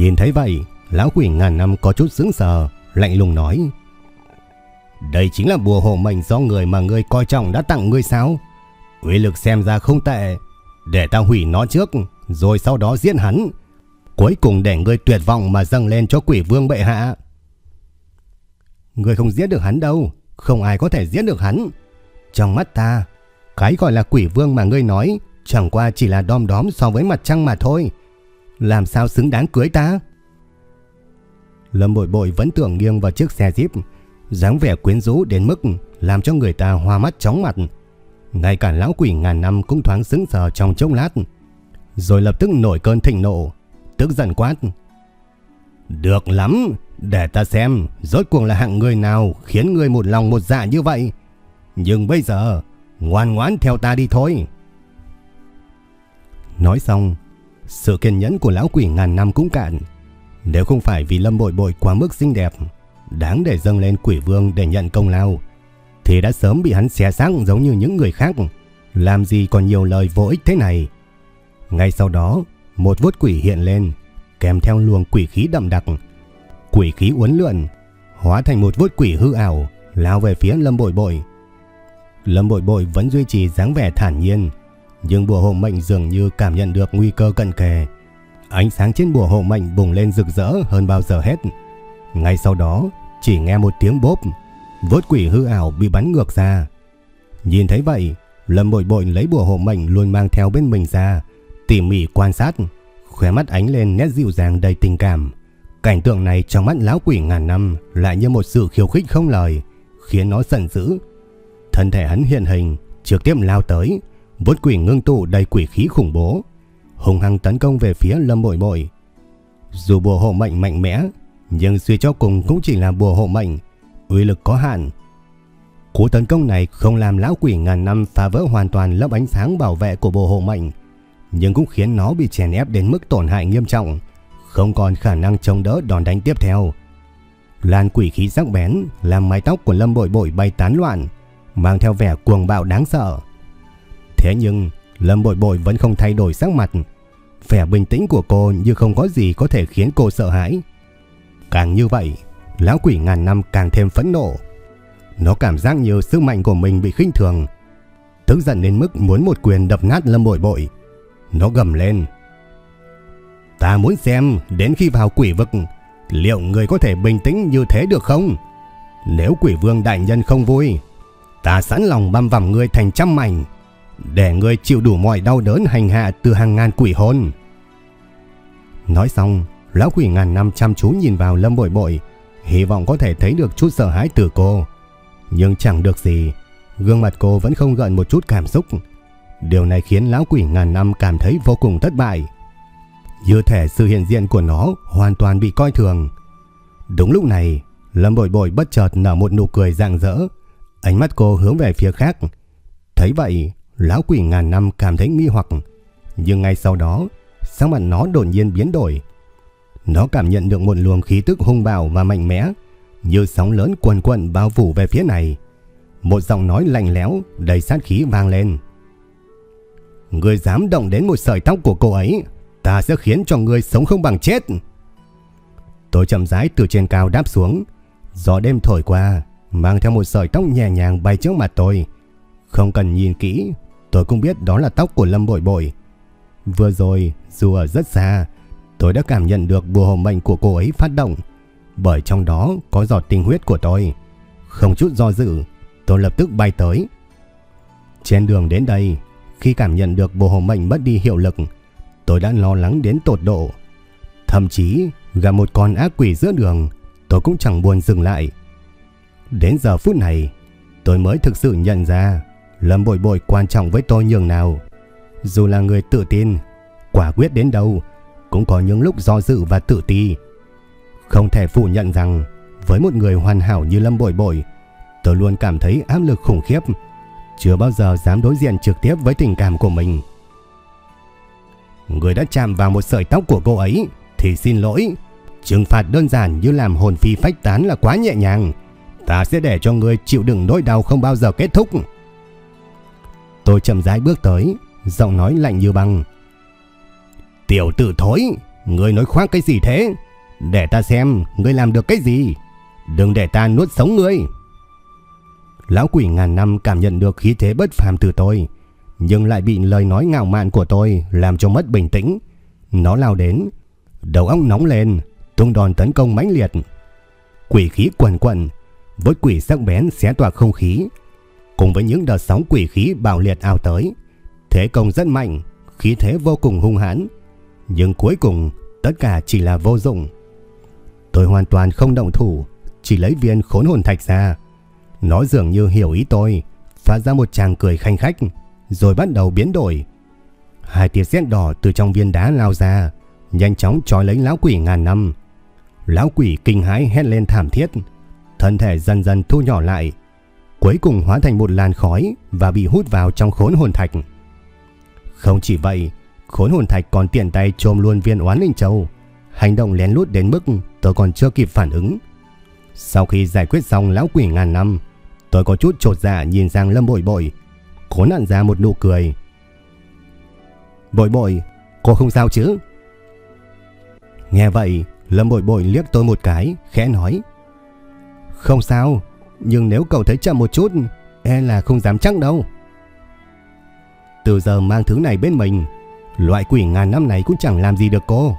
Nhìn thấy vậy, lão quỷ ngàn năm có chút sững sờ, lạnh lùng nói: "Đây chính là bùa hộ mệnh do người mà ngươi coi trọng đã tặng ngươi sao? Uy lực xem ra không tệ, để ta hủy nó trước, rồi sau đó giết hắn, cuối cùng để ngươi tuyệt vọng mà dâng lên cho quỷ vương bệ hạ." Ngươi không giết được hắn đâu, không ai có thể giết được hắn. Trong mắt ta, cái gọi là quỷ vương mà ngươi nói chẳng qua chỉ là đom đóm so với mặt trăng mà thôi làm sao xứng đáng cưới ta? Lâm Bội Bội vẫn tưởng nghiêng vào chiếc xe Jeep, dáng vẻ quyến rũ đến mức làm cho người ta hoa mắt chóng mặt. Ngay cả lão quỷ ngàn năm cũng thoáng sững sờ trong chốc lát, rồi lập tức nổi cơn thịnh nộ, tức giận quát. Được lắm, để ta xem rốt cuộc là hạng người nào khiến người một lòng một dạ như vậy. Nhưng bây giờ, ngoan ngoãn theo ta đi thôi. Nói xong, sự kiên nhẫn của lão quỷ ngàn năm cũng cạn. Nếu không phải vì Lâm Bội Bội quá mức xinh đẹp, đáng để dâng lên quỷ vương để nhận công lao, thì đã sớm bị hắn xé xác giống như những người khác. Làm gì còn nhiều lời vô ích thế này. Ngay sau đó, một vốt quỷ hiện lên, kèm theo luồng quỷ khí đậm đặc. Quỷ khí uốn lượn, hóa thành một vốt quỷ hư ảo, lao về phía Lâm Bội Bội. Lâm Bội Bội vẫn duy trì dáng vẻ thản nhiên, nhưng bùa hộ mệnh dường như cảm nhận được nguy cơ cận kề. Ánh sáng trên bùa hộ mệnh bùng lên rực rỡ hơn bao giờ hết. Ngay sau đó, chỉ nghe một tiếng bốp, vốt quỷ hư ảo bị bắn ngược ra. Nhìn thấy vậy, Lâm Bội Bội lấy bùa hộ mệnh luôn mang theo bên mình ra, tỉ mỉ quan sát, khóe mắt ánh lên nét dịu dàng đầy tình cảm. Cảnh tượng này trong mắt lão quỷ ngàn năm lại như một sự khiêu khích không lời, khiến nó giận dữ. Thân thể hắn hiện hình, trực tiếp lao tới, Vốt quỷ ngưng tụ đầy quỷ khí khủng bố, hùng hăng tấn công về phía Lâm Bội Bội. Dù bùa hộ mệnh mạnh mẽ, nhưng suy cho cùng cũng chỉ là bùa hộ mệnh, uy lực có hạn. Cú tấn công này không làm lão quỷ ngàn năm phá vỡ hoàn toàn lớp ánh sáng bảo vệ của bùa hộ mệnh, nhưng cũng khiến nó bị chèn ép đến mức tổn hại nghiêm trọng, không còn khả năng chống đỡ đòn đánh tiếp theo. Lan quỷ khí sắc bén làm mái tóc của Lâm Bội Bội bay tán loạn, mang theo vẻ cuồng bạo đáng sợ. Thế nhưng Lâm Bội Bội vẫn không thay đổi sắc mặt. Vẻ bình tĩnh của cô như không có gì có thể khiến cô sợ hãi. Càng như vậy, lão quỷ ngàn năm càng thêm phẫn nộ. Nó cảm giác như sức mạnh của mình bị khinh thường. Tức giận đến mức muốn một quyền đập nát Lâm Bội Bội. Nó gầm lên. Ta muốn xem đến khi vào quỷ vực, liệu người có thể bình tĩnh như thế được không? Nếu quỷ vương đại nhân không vui, ta sẵn lòng băm vằm người thành trăm mảnh để ngươi chịu đủ mọi đau đớn hành hạ từ hàng ngàn quỷ hồn. Nói xong, lão quỷ ngàn năm chăm chú nhìn vào Lâm Bội Bội, hy vọng có thể thấy được chút sợ hãi từ cô. Nhưng chẳng được gì, gương mặt cô vẫn không gợn một chút cảm xúc. Điều này khiến lão quỷ ngàn năm cảm thấy vô cùng thất bại. Như thể sự hiện diện của nó hoàn toàn bị coi thường. Đúng lúc này, Lâm Bội Bội bất chợt nở một nụ cười rạng rỡ. Ánh mắt cô hướng về phía khác. Thấy vậy, Lão quỷ ngàn năm cảm thấy nghi hoặc, nhưng ngay sau đó, sắc mặt nó đột nhiên biến đổi. Nó cảm nhận được một luồng khí tức hung bạo và mạnh mẽ, như sóng lớn quần quần bao phủ về phía này. Một giọng nói lạnh lẽo, đầy sát khí vang lên. Người dám động đến một sợi tóc của cô ấy, ta sẽ khiến cho người sống không bằng chết. Tôi chậm rãi từ trên cao đáp xuống, gió đêm thổi qua, mang theo một sợi tóc nhẹ nhàng bay trước mặt tôi. Không cần nhìn kỹ, tôi cũng biết đó là tóc của Lâm Bội Bội. Vừa rồi, dù ở rất xa, tôi đã cảm nhận được bùa hộ mệnh của cô ấy phát động, bởi trong đó có giọt tinh huyết của tôi. Không chút do dự, tôi lập tức bay tới. Trên đường đến đây, khi cảm nhận được bùa hộ mệnh mất đi hiệu lực, tôi đã lo lắng đến tột độ. Thậm chí, gặp một con ác quỷ giữa đường, tôi cũng chẳng buồn dừng lại. Đến giờ phút này, tôi mới thực sự nhận ra Lâm Bội Bội quan trọng với tôi nhường nào. Dù là người tự tin, quả quyết đến đâu, cũng có những lúc do dự và tự ti. Không thể phủ nhận rằng, với một người hoàn hảo như Lâm Bội Bội, tôi luôn cảm thấy áp lực khủng khiếp, chưa bao giờ dám đối diện trực tiếp với tình cảm của mình. Người đã chạm vào một sợi tóc của cô ấy thì xin lỗi. Trừng phạt đơn giản như làm hồn phi phách tán là quá nhẹ nhàng. Ta sẽ để cho người chịu đựng nỗi đau không bao giờ kết thúc. Tôi chậm rãi bước tới, giọng nói lạnh như băng. Tiểu tử thối, ngươi nói khoác cái gì thế? Để ta xem ngươi làm được cái gì. Đừng để ta nuốt sống ngươi. Lão quỷ ngàn năm cảm nhận được khí thế bất phàm từ tôi, nhưng lại bị lời nói ngạo mạn của tôi làm cho mất bình tĩnh. Nó lao đến, đầu óc nóng lên, tung đòn tấn công mãnh liệt. Quỷ khí quần quần, với quỷ sắc bén xé toạc không khí, cùng với những đợt sóng quỷ khí bạo liệt ào tới. Thế công rất mạnh, khí thế vô cùng hung hãn, nhưng cuối cùng tất cả chỉ là vô dụng. Tôi hoàn toàn không động thủ, chỉ lấy viên khốn hồn thạch ra. Nó dường như hiểu ý tôi, phát ra một tràng cười khanh khách, rồi bắt đầu biến đổi. Hai tia sét đỏ từ trong viên đá lao ra, nhanh chóng trói lấy lão quỷ ngàn năm. Lão quỷ kinh hãi hét lên thảm thiết, thân thể dần dần thu nhỏ lại, cuối cùng hóa thành một làn khói và bị hút vào trong khốn hồn thạch. Không chỉ vậy, khốn hồn thạch còn tiện tay trôm luôn viên oán linh châu, hành động lén lút đến mức tôi còn chưa kịp phản ứng. Sau khi giải quyết xong lão quỷ ngàn năm, tôi có chút trột dạ nhìn sang Lâm Bội Bội, cố nặn ra một nụ cười. Bội Bội, cô không sao chứ? Nghe vậy, Lâm Bội Bội liếc tôi một cái, khẽ nói. Không sao, nhưng nếu cậu thấy chậm một chút, e là không dám chắc đâu. Từ giờ mang thứ này bên mình, loại quỷ ngàn năm này cũng chẳng làm gì được cô.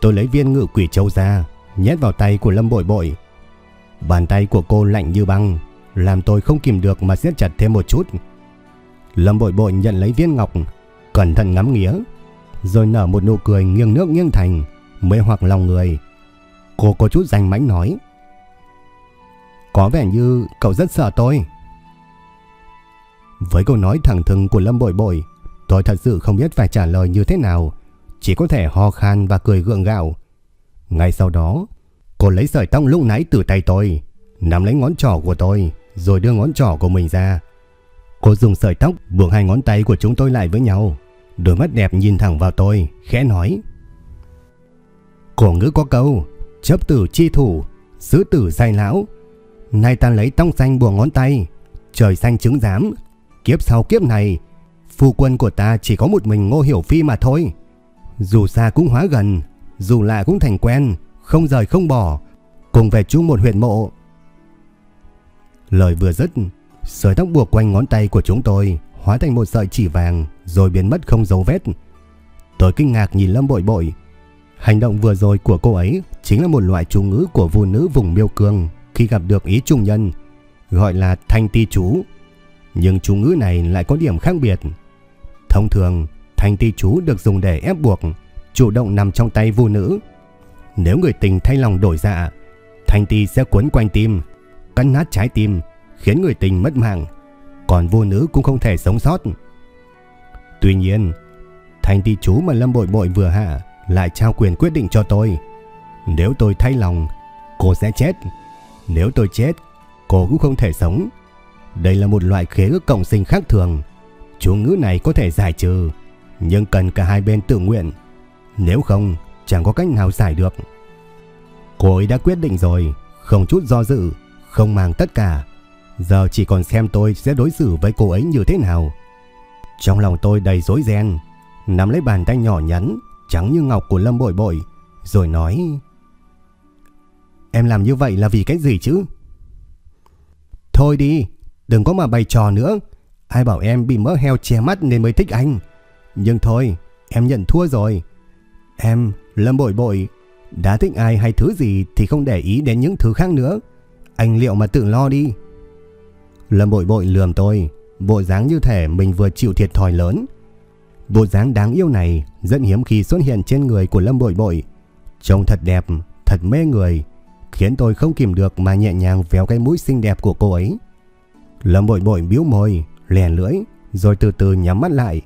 Tôi lấy viên ngự quỷ châu ra, nhét vào tay của Lâm Bội Bội. Bàn tay của cô lạnh như băng, làm tôi không kìm được mà siết chặt thêm một chút. Lâm Bội Bội nhận lấy viên ngọc, cẩn thận ngắm nghía, rồi nở một nụ cười nghiêng nước nghiêng thành, mê hoặc lòng người. Cô có chút danh mãnh nói: "Có vẻ như cậu rất sợ tôi." Với câu nói thẳng thừng của Lâm Bội Bội, tôi thật sự không biết phải trả lời như thế nào, chỉ có thể ho khan và cười gượng gạo. Ngay sau đó, cô lấy sợi tóc lúc nãy từ tay tôi, nắm lấy ngón trỏ của tôi, rồi đưa ngón trỏ của mình ra. Cô dùng sợi tóc buộc hai ngón tay của chúng tôi lại với nhau, đôi mắt đẹp nhìn thẳng vào tôi, khẽ nói. Cổ ngữ có câu, chấp tử chi thủ, sứ tử say lão. Nay ta lấy tông xanh buộc ngón tay, trời xanh chứng giám. Kiếp sau kiếp này, phu quân của ta chỉ có một mình ngô hiểu phi mà thôi. Dù xa cũng hóa gần, dù lạ cũng thành quen, không rời không bỏ, cùng về chung một huyện mộ. Lời vừa dứt, sợi tóc buộc quanh ngón tay của chúng tôi hóa thành một sợi chỉ vàng rồi biến mất không dấu vết. Tôi kinh ngạc nhìn Lâm Bội Bội. Hành động vừa rồi của cô ấy chính là một loại chú ngữ của phụ nữ vùng miêu cương khi gặp được ý trung nhân, gọi là thanh ti chú. Nhưng chú ngữ này lại có điểm khác biệt. Thông thường, thanh ti chú được dùng để ép buộc, chủ động nằm trong tay phụ nữ. Nếu người tình thay lòng đổi dạ, thanh ti sẽ quấn quanh tim, cắn nát trái tim, khiến người tình mất mạng, còn vô nữ cũng không thể sống sót. Tuy nhiên, thanh ti chú mà Lâm Bội Bội vừa hạ lại trao quyền quyết định cho tôi. Nếu tôi thay lòng, cô sẽ chết. Nếu tôi chết, cô cũng không thể sống. Đây là một loại khế ước cộng sinh khác thường. Chú ngữ này có thể giải trừ, nhưng cần cả hai bên tự nguyện. Nếu không, chẳng có cách nào giải được. Cô ấy đã quyết định rồi, không chút do dự, không mang tất cả. Giờ chỉ còn xem tôi sẽ đối xử với cô ấy như thế nào. Trong lòng tôi đầy rối ren, nắm lấy bàn tay nhỏ nhắn, trắng như ngọc của Lâm Bội Bội, rồi nói: "Em làm như vậy là vì cái gì chứ?" "Thôi đi, đừng có mà bày trò nữa. Ai bảo em bị mỡ heo che mắt nên mới thích anh. Nhưng thôi, em nhận thua rồi. Em, Lâm Bội Bội, đã thích ai hay thứ gì thì không để ý đến những thứ khác nữa. Anh liệu mà tự lo đi." Lâm Bội Bội lườm tôi, bộ dáng như thể mình vừa chịu thiệt thòi lớn. Bộ dáng đáng yêu này rất hiếm khi xuất hiện trên người của Lâm Bội Bội. Trông thật đẹp, thật mê người, khiến tôi không kìm được mà nhẹ nhàng véo cái mũi xinh đẹp của cô ấy. Lâm Bội Bội biếu môi, lèn lưỡi, rồi từ từ nhắm mắt lại.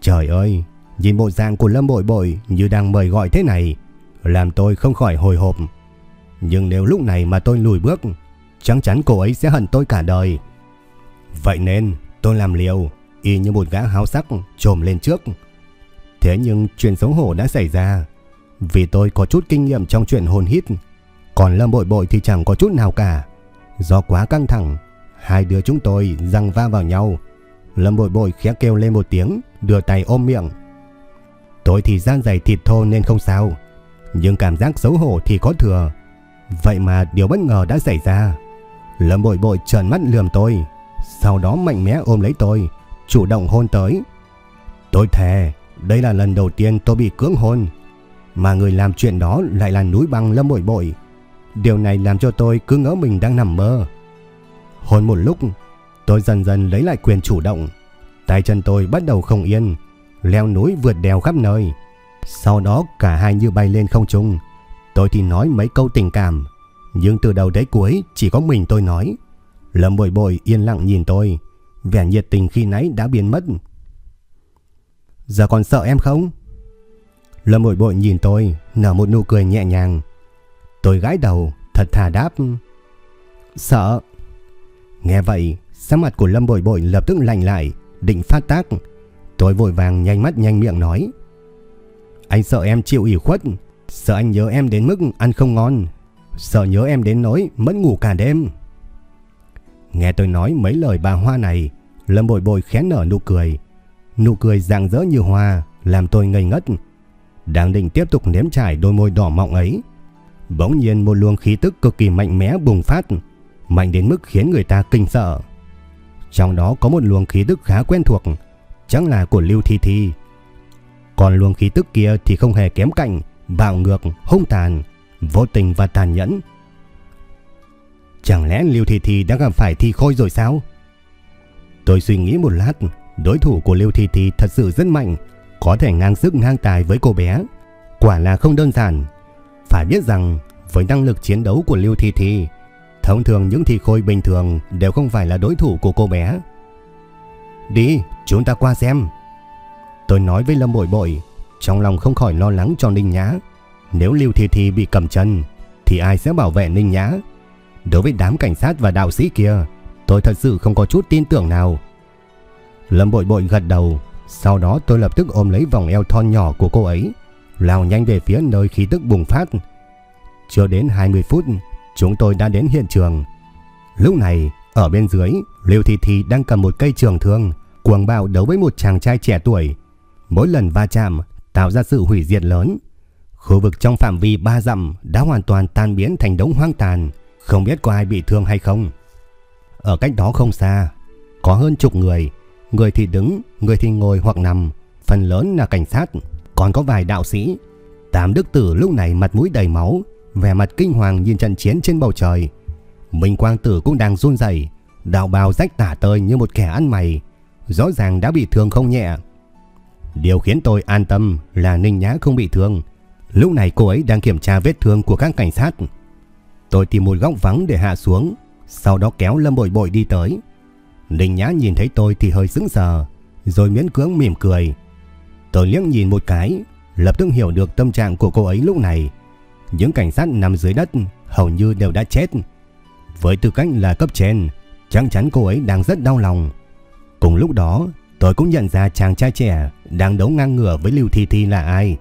Trời ơi, nhìn bộ dạng của Lâm Bội Bội như đang mời gọi thế này, làm tôi không khỏi hồi hộp. Nhưng nếu lúc này mà tôi lùi bước, chắc chắn cô ấy sẽ hận tôi cả đời. Vậy nên tôi làm liều, y như một gã háo sắc trồm lên trước. Thế nhưng chuyện xấu hổ đã xảy ra, vì tôi có chút kinh nghiệm trong chuyện hôn hít, còn Lâm Bội Bội thì chẳng có chút nào cả. Do quá căng thẳng, hai đứa chúng tôi răng va vào nhau. Lâm Bội Bội khẽ kêu lên một tiếng, đưa tay ôm miệng. Tôi thì gian dày thịt thô nên không sao, nhưng cảm giác xấu hổ thì có thừa. Vậy mà điều bất ngờ đã xảy ra. Lâm Bội Bội trợn mắt lườm tôi, sau đó mạnh mẽ ôm lấy tôi, chủ động hôn tới. Tôi thề, đây là lần đầu tiên tôi bị cưỡng hôn, mà người làm chuyện đó lại là núi băng Lâm Bội Bội. Điều này làm cho tôi cứ ngỡ mình đang nằm mơ. Hôn một lúc, tôi dần dần lấy lại quyền chủ động. Tay chân tôi bắt đầu không yên, leo núi vượt đèo khắp nơi. Sau đó cả hai như bay lên không trung. Tôi thì nói mấy câu tình cảm, nhưng từ đầu đến cuối chỉ có mình tôi nói. Lâm Bội Bội yên lặng nhìn tôi, vẻ nhiệt tình khi nãy đã biến mất. Giờ còn sợ em không? Lâm Bội Bội nhìn tôi, nở một nụ cười nhẹ nhàng. Tôi gãi đầu, thật thà đáp. Sợ. Nghe vậy, sắc mặt của Lâm Bội Bội lập tức lành lại, định phát tác. Tôi vội vàng nhanh mắt nhanh miệng nói. Anh sợ em chịu ủy khuất, sợ anh nhớ em đến mức ăn không ngon, sợ nhớ em đến nỗi mất ngủ cả đêm. Nghe tôi nói mấy lời bà Hoa này, Lâm Bội Bội khẽ nở nụ cười. Nụ cười rạng rỡ như hoa, làm tôi ngây ngất. Đang định tiếp tục nếm trải đôi môi đỏ mọng ấy. Bỗng nhiên một luồng khí tức cực kỳ mạnh mẽ bùng phát, mạnh đến mức khiến người ta kinh sợ. Trong đó có một luồng khí tức khá quen thuộc, chắc là của Lưu Thi Thi. Còn luồng khí tức kia thì không hề kém cạnh, bạo ngược, hung tàn, vô tình và tàn nhẫn. Chẳng lẽ Lưu Thi Thi đã gặp phải Thi Khôi rồi sao? Tôi suy nghĩ một lát, đối thủ của Lưu Thi Thi thật sự rất mạnh, có thể ngang sức ngang tài với cô bé. Quả là không đơn giản. Phải biết rằng, với năng lực chiến đấu của Lưu Thi Thi, thông thường những Thi Khôi bình thường đều không phải là đối thủ của cô bé. Đi, chúng ta qua xem. Tôi nói với Lâm Bội Bội, trong lòng không khỏi lo lắng cho Ninh Nhã. Nếu Lưu Thi Thi bị cầm chân, thì ai sẽ bảo vệ Ninh Nhã? Đối với đám cảnh sát và đạo sĩ kia, tôi thật sự không có chút tin tưởng nào. Lâm bội bội gật đầu, sau đó tôi lập tức ôm lấy vòng eo thon nhỏ của cô ấy, lao nhanh về phía nơi khí tức bùng phát. Chưa đến 20 phút, chúng tôi đã đến hiện trường. Lúc này, ở bên dưới, Liêu Thị Thị đang cầm một cây trường thương, cuồng bạo đấu với một chàng trai trẻ tuổi. Mỗi lần va chạm, tạo ra sự hủy diệt lớn. Khu vực trong phạm vi ba dặm đã hoàn toàn tan biến thành đống hoang tàn. Không biết có ai bị thương hay không Ở cách đó không xa Có hơn chục người Người thì đứng, người thì ngồi hoặc nằm Phần lớn là cảnh sát còn có vài đạo sĩ. Tám đức tử lúc này mặt mũi đầy máu Vẻ mặt kinh hoàng nhìn trận chiến trên bầu trời. Minh Quang Tử cũng đang run rẩy, Đạo bào rách tả tơi như một kẻ ăn mày Rõ ràng đã bị thương không nhẹ. Điều khiến tôi an tâm là Ninh Nhã không bị thương. Lúc này cô ấy đang kiểm tra vết thương của các cảnh sát. Tôi tìm một góc vắng để hạ xuống, sau đó kéo Lâm Bội Bội đi tới. Ninh Nhã nhìn thấy tôi thì hơi sững sờ, rồi miễn cưỡng mỉm cười. Tôi liếc nhìn một cái, lập tức hiểu được tâm trạng của cô ấy lúc này. Những cảnh sát nằm dưới đất hầu như đều đã chết. Với tư cách là cấp trên, chắc chắn cô ấy đang rất đau lòng. Cùng lúc đó, tôi cũng nhận ra chàng trai trẻ đang đấu ngang ngửa với Lưu Thi Thi là ai.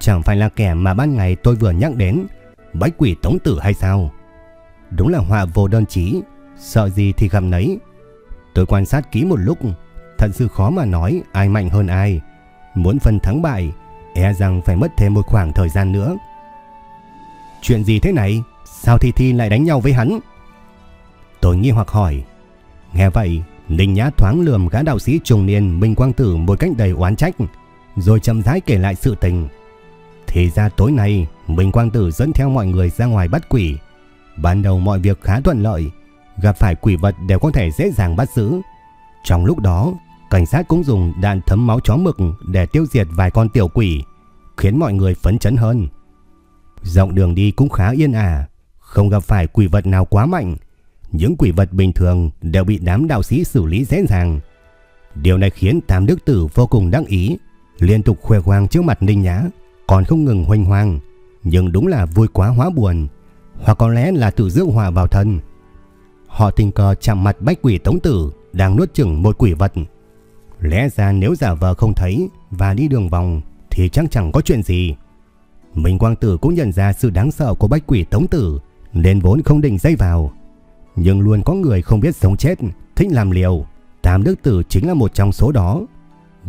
Chẳng phải là kẻ mà ban ngày tôi vừa nhắc đến Bách quỷ tống tử hay sao đúng là họa vô đơn chí, sợ gì thì gặp nấy. Tôi quan sát kỹ một lúc, thật sự khó mà nói ai mạnh hơn ai. Muốn phân thắng bại, e rằng phải mất thêm một khoảng thời gian nữa. Chuyện gì thế này? Sao Thi Thi lại đánh nhau với hắn? Tôi nghi hoặc hỏi. Nghe vậy, Ninh Nhã thoáng lườm gã đạo sĩ Trùng niên Minh Quang Tử một cách đầy oán trách, rồi chậm rãi kể lại sự tình. Thì ra tối nay, Minh Quang Tử dẫn theo mọi người ra ngoài bắt quỷ. Ban đầu mọi việc khá thuận lợi, gặp phải quỷ vật đều có thể dễ dàng bắt giữ. Trong lúc đó, cảnh sát cũng dùng đạn thấm máu chó mực để tiêu diệt vài con tiểu quỷ, khiến mọi người phấn chấn hơn. Dọc đường đi cũng khá yên ả, không gặp phải quỷ vật nào quá mạnh. Những quỷ vật bình thường đều bị đám đạo sĩ xử lý dễ dàng. Điều này khiến Tam Đức Tử vô cùng đắc ý, liên tục khoe khoang trước mặt Ninh Nhã, còn không ngừng hoành hoang. Nhưng đúng là vui quá hóa buồn, hoặc có lẽ là tự dưỡng hòa vào thân. Họ tình cờ chạm mặt bách quỷ tống tử đang nuốt chửng một quỷ vật. Lẽ ra nếu giả vờ không thấy và đi đường vòng thì chắc chẳng có chuyện gì. Minh Quang Tử cũng nhận ra sự đáng sợ của bách quỷ tống tử nên vốn không định dây vào. Nhưng luôn có người không biết sống chết, thích làm liều. Tam Đức Tử chính là một trong số đó.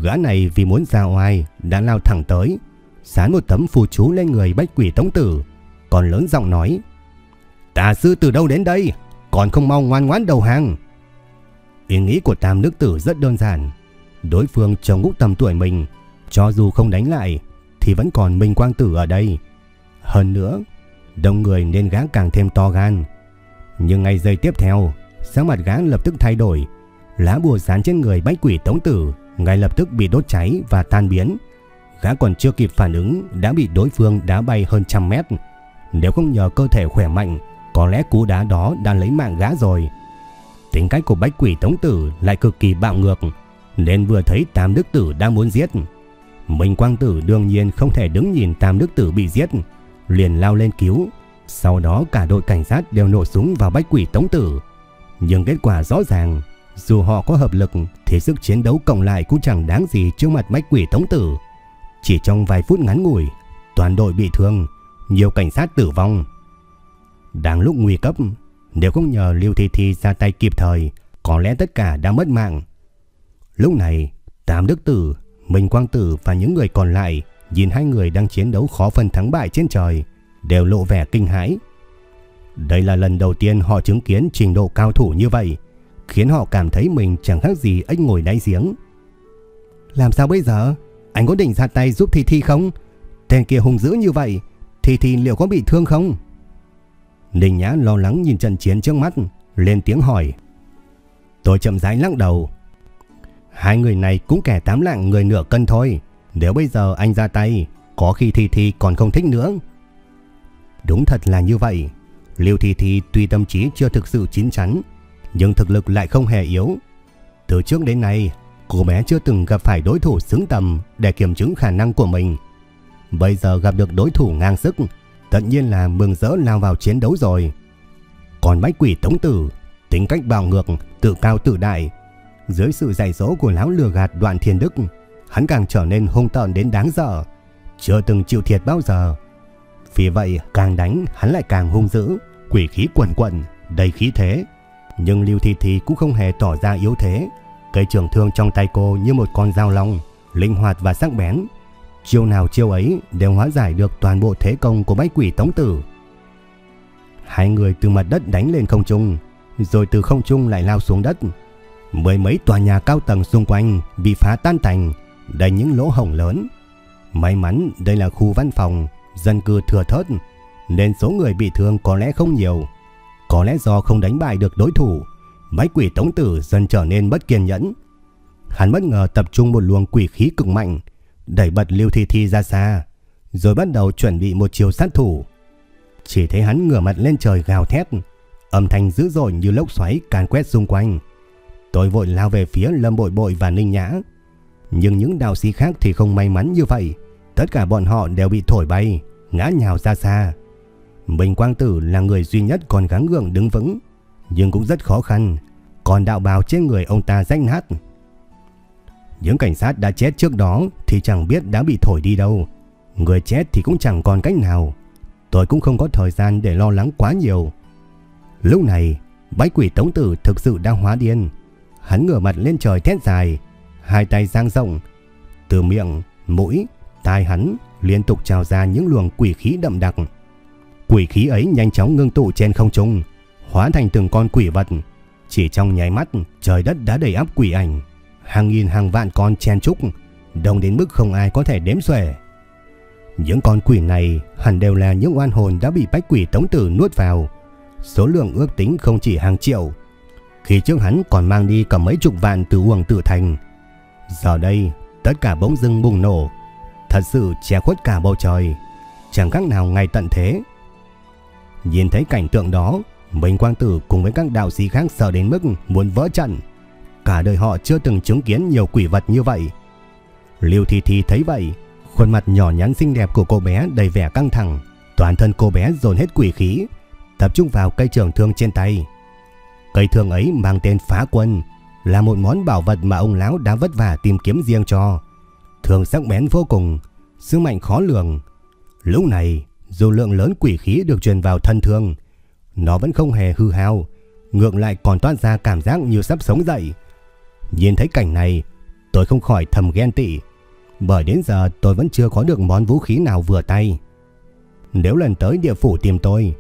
Gã này vì muốn ra oai đã lao thẳng tới, sán một tấm phù chú lên người bách quỷ tống tử, còn lớn giọng nói. Tà sư từ đâu đến đây? Còn không mau ngoan ngoãn đầu hàng. Ý nghĩ của Tam Đức Tử rất đơn giản. Đối phương trong ngũ tầm tuổi mình, cho dù không đánh lại, thì vẫn còn Minh Quang Tử ở đây. Hơn nữa, đông người nên gã càng thêm to gan. Nhưng ngay giây tiếp theo, sắc mặt gã lập tức thay đổi. Lá bùa dán trên người bách quỷ tống tử ngay lập tức bị đốt cháy và tan biến. Gã còn chưa kịp phản ứng đã bị đối phương đá bay hơn trăm mét. Nếu không nhờ cơ thể khỏe mạnh, có lẽ cú đá đó đã lấy mạng gã rồi. Tính cách của bách quỷ tống tử lại cực kỳ bạo ngược, nên vừa thấy Tam Đức Tử đang muốn giết. Minh Quang Tử đương nhiên không thể đứng nhìn Tam Đức Tử bị giết, liền lao lên cứu. Sau đó cả đội cảnh sát đều nổ súng vào bách quỷ tống tử. Nhưng kết quả rõ ràng, dù họ có hợp lực thì sức chiến đấu cộng lại cũng chẳng đáng gì trước mặt bách quỷ tống tử. Chỉ trong vài phút ngắn ngủi, toàn đội bị thương, nhiều cảnh sát tử vong. Đang lúc nguy cấp, nếu không nhờ Lưu Thi Thi ra tay kịp thời, có lẽ tất cả đã mất mạng. Lúc này, Tam Đức Tử, Minh Quang Tử và những người còn lại nhìn hai người đang chiến đấu khó phân thắng bại trên trời, đều lộ vẻ kinh hãi. Đây là lần đầu tiên họ chứng kiến trình độ cao thủ như vậy, khiến họ cảm thấy mình chẳng khác gì ếch ngồi đáy giếng. Làm sao bây giờ? Anh có định ra tay giúp Thi Thi không? Tên kia hung dữ như vậy, Thi Thi liệu có bị thương không? Ninh Nhã lo lắng nhìn trận chiến trước mắt, lên tiếng hỏi. Tôi chậm rãi lắc đầu. Hai người này cũng kẻ tám lạng người nửa cân thôi. Nếu bây giờ anh ra tay, có khi Thi Thi còn không thích nữa. Đúng thật là như vậy. Liêu Thi Thi tuy tâm trí chưa thực sự chín chắn, nhưng thực lực lại không hề yếu. Từ trước đến nay, cô bé chưa từng gặp phải đối thủ xứng tầm để kiểm chứng khả năng của mình. Bây giờ gặp được đối thủ ngang sức, tất nhiên là mừng rỡ lao vào chiến đấu rồi. Còn bách quỷ tống tử, tính cách bạo ngược, tự cao tự đại. Dưới sự dạy dỗ của lão lừa gạt đoạn thiên đức, hắn càng trở nên hung tợn đến đáng sợ. Chưa từng chịu thiệt bao giờ. Vì vậy càng đánh hắn lại càng hung dữ, quỷ khí quần quẩn đầy khí thế. Nhưng Lưu Thi Thi cũng không hề tỏ ra yếu thế. Cây trường thương trong tay cô như một con dao long, linh hoạt và sắc bén. Chiêu nào chiêu ấy đều hóa giải được toàn bộ thế công của bách quỷ tống tử. Hai người từ mặt đất đánh lên không trung, rồi từ không trung lại lao xuống đất. Mười mấy tòa nhà cao tầng xung quanh bị phá tan thành, đầy những lỗ hổng lớn. May mắn đây là khu văn phòng, dân cư thừa thớt, nên số người bị thương có lẽ không nhiều. Có lẽ do không đánh bại được đối thủ, máy quỷ tống tử dần trở nên bất kiên nhẫn. Hắn bất ngờ tập trung một luồng quỷ khí cực mạnh, đẩy bật Lưu Thi Thi ra xa, rồi bắt đầu chuẩn bị một chiều sát thủ. Chỉ thấy hắn ngửa mặt lên trời gào thét, âm thanh dữ dội như lốc xoáy càn quét xung quanh. Tôi vội lao về phía Lâm Bội Bội và Ninh Nhã. Nhưng những đạo sĩ khác thì không may mắn như vậy. Tất cả bọn họ đều bị thổi bay, ngã nhào ra xa. Bình Quang Tử là người duy nhất còn gắng gượng đứng vững, nhưng cũng rất khó khăn. Còn đạo bào trên người ông ta rách nát. Những cảnh sát đã chết trước đó thì chẳng biết đã bị thổi đi đâu. Người chết thì cũng chẳng còn cách nào. Tôi cũng không có thời gian để lo lắng quá nhiều. Lúc này, bách quỷ tống tử thực sự đang hóa điên. Hắn ngửa mặt lên trời thét dài, hai tay giang rộng. Từ miệng, mũi, tai hắn liên tục trào ra những luồng quỷ khí đậm đặc. Quỷ khí ấy nhanh chóng ngưng tụ trên không trung, hóa thành từng con quỷ vật. Chỉ trong nháy mắt, trời đất đã đầy áp quỷ ảnh. Hàng nghìn hàng vạn con chen trúc, đông đến mức không ai có thể đếm xuể. Những con quỷ này hẳn đều là những oan hồn đã bị bách quỷ tống tử nuốt vào. Số lượng ước tính không chỉ hàng triệu. Khi trước hắn còn mang đi cả mấy chục vạn từ Uông tử thành. Giờ đây, tất cả bỗng dưng bùng nổ. Thật sự che khuất cả bầu trời. Chẳng khác nào ngày tận thế. Nhìn thấy cảnh tượng đó, Minh Quang Tử cùng với các đạo sĩ khác sợ đến mức muốn vỡ trận. Cả đời họ chưa từng chứng kiến nhiều quỷ vật như vậy. Liêu Thi Thi thấy vậy, khuôn mặt nhỏ nhắn xinh đẹp của cô bé đầy vẻ căng thẳng. Toàn thân cô bé dồn hết quỷ khí, tập trung vào cây trường thương trên tay. Cây thương ấy mang tên phá quân, là một món bảo vật mà ông lão đã vất vả tìm kiếm riêng cho. thường sắc bén vô cùng, sức mạnh khó lường. Lúc này, dù lượng lớn quỷ khí được truyền vào thân thương, nó vẫn không hề hư hao, ngược lại còn toát ra cảm giác như sắp sống dậy. Nhìn thấy cảnh này, tôi không khỏi thầm ghen tị, bởi đến giờ tôi vẫn chưa có được món vũ khí nào vừa tay. Nếu lần tới địa phủ tìm tôi,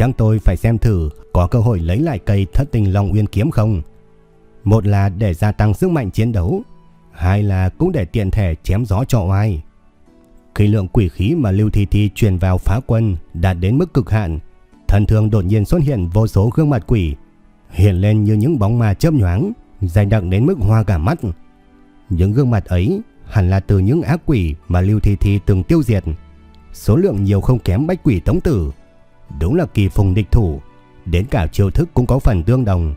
chắc tôi phải xem thử có cơ hội lấy lại cây thất tình Long Uyên kiếm không. Một là để gia tăng sức mạnh chiến đấu, hai là cũng để tiện thể chém gió cho ai Khi lượng quỷ khí mà Lưu Thi Thi truyền vào phá quân đạt đến mức cực hạn, thần thường đột nhiên xuất hiện vô số gương mặt quỷ, hiện lên như những bóng ma chớp nhoáng, dày đặc đến mức hoa cả mắt. Những gương mặt ấy hẳn là từ những ác quỷ mà Lưu Thi Thi từng tiêu diệt. Số lượng nhiều không kém bách quỷ tống tử. Đúng là kỳ phùng địch thủ, đến cả chiêu thức cũng có phần tương đồng.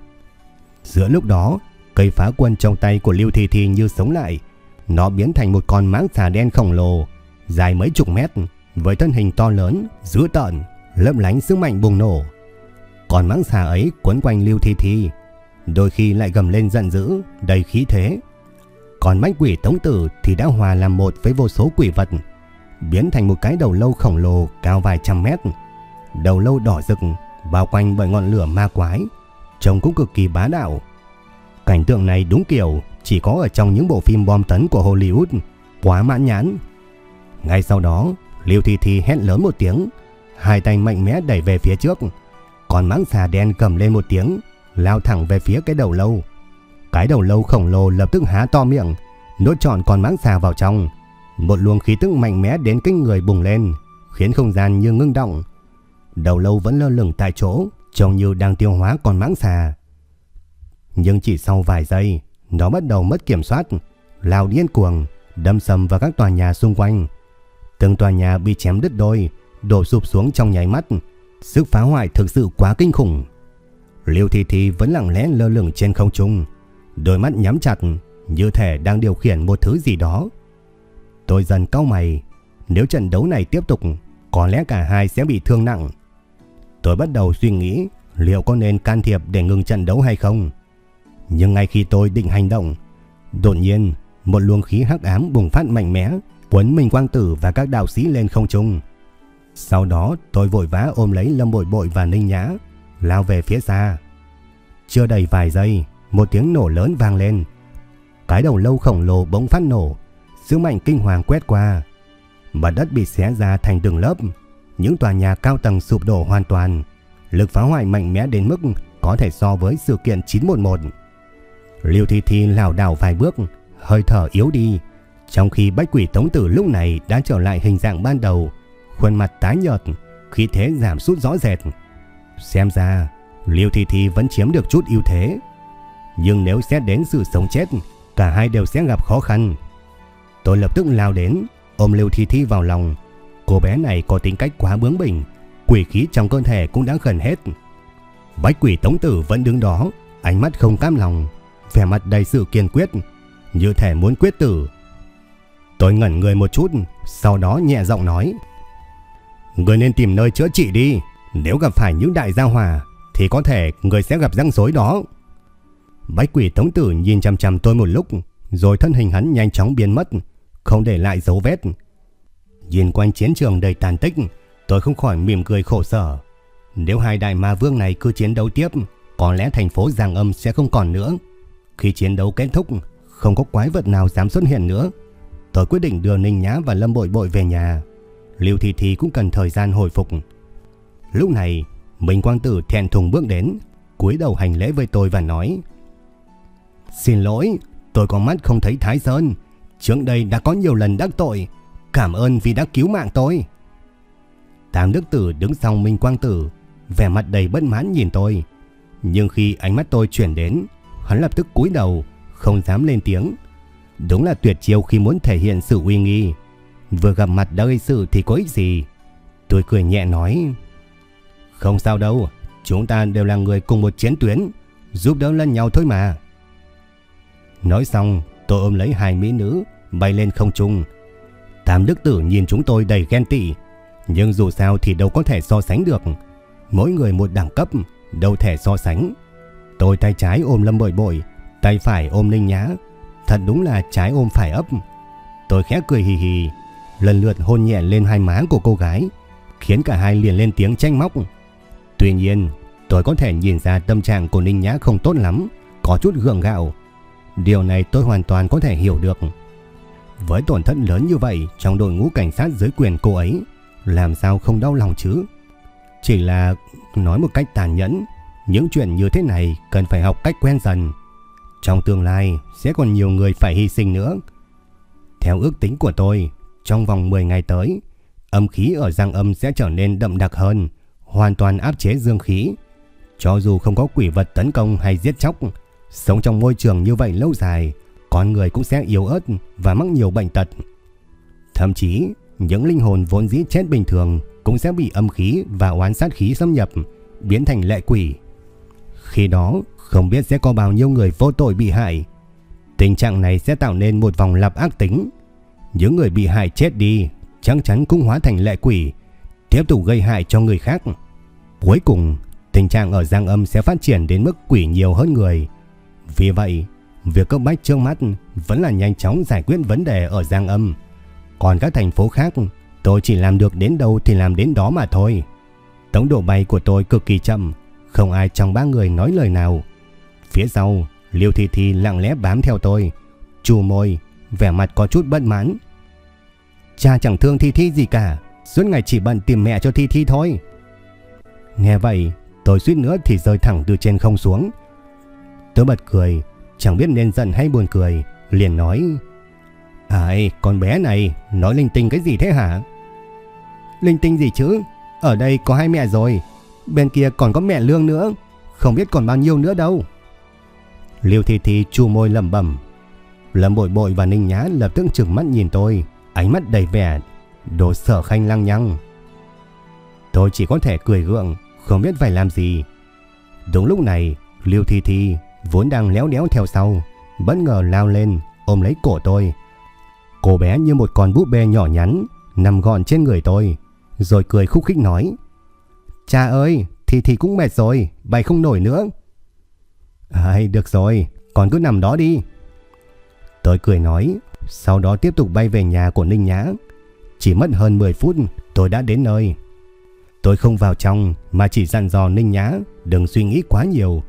Giữa lúc đó, cây phá quân trong tay của Lưu Thi Thi như sống lại. Nó biến thành một con mãng xà đen khổng lồ, dài mấy chục mét, với thân hình to lớn, dữ tợn, lấp lánh sức mạnh bùng nổ. Con mãng xà ấy quấn quanh Lưu Thi Thi, đôi khi lại gầm lên giận dữ, đầy khí thế. Còn mãnh quỷ tống tử thì đã hòa làm một với vô số quỷ vật, biến thành một cái đầu lâu khổng lồ cao vài trăm mét. Đầu lâu đỏ rực, bao quanh bởi ngọn lửa ma quái, trông cũng cực kỳ bá đạo. Cảnh tượng này đúng kiểu chỉ có ở trong những bộ phim bom tấn của Hollywood, quá mãn nhãn. Ngay sau đó, Liêu Thi Thi hét lớn một tiếng, hai tay mạnh mẽ đẩy về phía trước. Còn mãng xà đen cầm lên một tiếng, lao thẳng về phía cái đầu lâu. Cái đầu lâu khổng lồ lập tức há to miệng, nốt trọn con mãng xà vào trong. Một luồng khí tức mạnh mẽ đến kinh người bùng lên, khiến không gian như ngưng động. Đầu lâu vẫn lơ lửng tại chỗ, trông như đang tiêu hóa con mãng xà. Nhưng chỉ sau vài giây, nó bắt đầu mất kiểm soát, lao điên cuồng, đâm sầm vào các tòa nhà xung quanh. Từng tòa nhà bị chém đứt đôi, đổ sụp xuống trong nháy mắt. Sức phá hoại thực sự quá kinh khủng. Liêu Thi Thi vẫn lặng lẽ lơ lửng trên không trung, đôi mắt nhắm chặt, như thể đang điều khiển một thứ gì đó. Tôi dần cau mày, nếu trận đấu này tiếp tục, có lẽ cả hai sẽ bị thương nặng. Tôi bắt đầu suy nghĩ liệu có nên can thiệp để ngừng trận đấu hay không. Nhưng ngay khi tôi định hành động, đột nhiên một luồng khí hắc ám bùng phát mạnh mẽ, cuốn Minh Quang Tử và các đạo sĩ lên không trung. Sau đó tôi vội vã ôm lấy Lâm Bội Bội và Ninh Nhã, lao về phía xa. Chưa đầy vài giây, một tiếng nổ lớn vang lên. Cái đầu lâu khổng lồ bỗng phát nổ, sức mạnh kinh hoàng quét qua. Mặt đất bị xé ra thành từng lớp, những tòa nhà cao tầng sụp đổ hoàn toàn. Lực phá hoại mạnh mẽ đến mức có thể so với sự kiện 911. Liêu Thi Thi lảo đảo vài bước, hơi thở yếu đi, trong khi bách quỷ tống tử lúc này đã trở lại hình dạng ban đầu, khuôn mặt tái nhợt, khí thế giảm sút rõ rệt. Xem ra, Liêu Thi Thi vẫn chiếm được chút ưu thế. Nhưng nếu xét đến sự sống chết, cả hai đều sẽ gặp khó khăn. Tôi lập tức lao đến, ôm Liêu Thi Thi vào lòng. Cô bé này có tính cách quá bướng bỉnh, quỷ khí trong cơ thể cũng đã gần hết. Bách quỷ tống tử vẫn đứng đó, ánh mắt không cam lòng, vẻ mặt đầy sự kiên quyết, như thể muốn quyết tử. Tôi ngẩn người một chút, sau đó nhẹ giọng nói. Người nên tìm nơi chữa trị đi, nếu gặp phải những đại gia hòa, thì có thể người sẽ gặp răng rối đó. Bách quỷ tống tử nhìn chăm chăm tôi một lúc, rồi thân hình hắn nhanh chóng biến mất, không để lại dấu vết. Nhìn quanh chiến trường đầy tàn tích, tôi không khỏi mỉm cười khổ sở. Nếu hai đại ma vương này cứ chiến đấu tiếp, có lẽ thành phố Giang Âm sẽ không còn nữa. Khi chiến đấu kết thúc, không có quái vật nào dám xuất hiện nữa. Tôi quyết định đưa Ninh Nhã và Lâm Bội Bội về nhà. Lưu Thị Thị cũng cần thời gian hồi phục. Lúc này, Minh Quang Tử thẹn thùng bước đến, cúi đầu hành lễ với tôi và nói: "Xin lỗi, tôi có mắt không thấy Thái Sơn, trước đây đã có nhiều lần đắc tội, cảm ơn vì đã cứu mạng tôi." Tám Đức Tử đứng sau Minh Quang Tử, vẻ mặt đầy bất mãn nhìn tôi. Nhưng khi ánh mắt tôi chuyển đến, hắn lập tức cúi đầu, không dám lên tiếng. Đúng là tuyệt chiêu khi muốn thể hiện sự uy nghi. Vừa gặp mặt đã gây sự thì có ích gì? Tôi cười nhẹ nói. Không sao đâu, chúng ta đều là người cùng một chiến tuyến, giúp đỡ lẫn nhau thôi mà. Nói xong, tôi ôm lấy hai mỹ nữ, bay lên không trung. Tam Đức Tử nhìn chúng tôi đầy ghen tị, nhưng dù sao thì đâu có thể so sánh được. Mỗi người một đẳng cấp, đâu thể so sánh. Tôi tay trái ôm Lâm Bội Bội, tay phải ôm Ninh Nhã. Thật đúng là trái ôm phải ấp. Tôi khẽ cười hì hì, lần lượt hôn nhẹ lên hai má của cô gái, khiến cả hai liền lên tiếng tranh móc. Tuy nhiên, tôi có thể nhìn ra tâm trạng của Ninh Nhã không tốt lắm, có chút gượng gạo. Điều này tôi hoàn toàn có thể hiểu được. Với tổn thất lớn như vậy trong đội ngũ cảnh sát dưới quyền cô ấy, làm sao không đau lòng chứ? Chỉ là nói một cách tàn nhẫn, những chuyện như thế này cần phải học cách quen dần. Trong tương lai sẽ còn nhiều người phải hy sinh nữa. Theo ước tính của tôi, trong vòng 10 ngày tới, âm khí ở Giang Âm sẽ trở nên đậm đặc hơn, hoàn toàn áp chế dương khí. Cho dù không có quỷ vật tấn công hay giết chóc, sống trong môi trường như vậy lâu dài, con người cũng sẽ yếu ớt và mắc nhiều bệnh tật. Thậm chí, những linh hồn vốn dĩ chết bình thường cũng sẽ bị âm khí và oán sát khí xâm nhập, biến thành lệ quỷ. Khi đó, không biết sẽ có bao nhiêu người vô tội bị hại. Tình trạng này sẽ tạo nên một vòng lặp ác tính. Những người bị hại chết đi, chắc chắn cũng hóa thành lệ quỷ, tiếp tục gây hại cho người khác. Cuối cùng, tình trạng ở Giang Âm sẽ phát triển đến mức quỷ nhiều hơn người. Vì vậy, việc cấp bách trước mắt vẫn là nhanh chóng giải quyết vấn đề ở Giang Âm. Còn các thành phố khác, tôi chỉ làm được đến đâu thì làm đến đó mà thôi. Tốc độ bay của tôi cực kỳ chậm, không ai trong ba người nói lời nào. Phía sau, Liêu Thị Thị lặng lẽ bám theo tôi, chù môi, vẻ mặt có chút bất mãn. Cha chẳng thương Thi Thi gì cả, suốt ngày chỉ bận tìm mẹ cho Thi Thi thôi. Nghe vậy, tôi suýt nữa thì rơi thẳng từ trên không xuống. Tôi bật cười, chẳng biết nên giận hay buồn cười, liền nói: "Ai, con bé này nói linh tinh cái gì thế hả?" "Linh tinh gì chứ? Ở đây có hai mẹ rồi, bên kia còn có mẹ Lương nữa, không biết còn bao nhiêu nữa đâu." Liêu Thi Thi chu môi lẩm bẩm. Lâm Bội Bội và Ninh Nhã lập tức trừng mắt nhìn tôi, ánh mắt đầy vẻ đồ sở khanh lăng nhăng. Tôi chỉ có thể cười gượng, không biết phải làm gì. Đúng lúc này, Liêu Thi Thi vốn đang léo đéo theo sau, bất ngờ lao lên, ôm lấy cổ tôi. Cô bé như một con búp bê nhỏ nhắn, nằm gọn trên người tôi, rồi cười khúc khích nói. Cha ơi, thì thì cũng mệt rồi, bay không nổi nữa. Ai, được rồi, con cứ nằm đó đi. Tôi cười nói, sau đó tiếp tục bay về nhà của Ninh Nhã. Chỉ mất hơn 10 phút, tôi đã đến nơi. Tôi không vào trong mà chỉ dặn dò Ninh Nhã đừng suy nghĩ quá nhiều.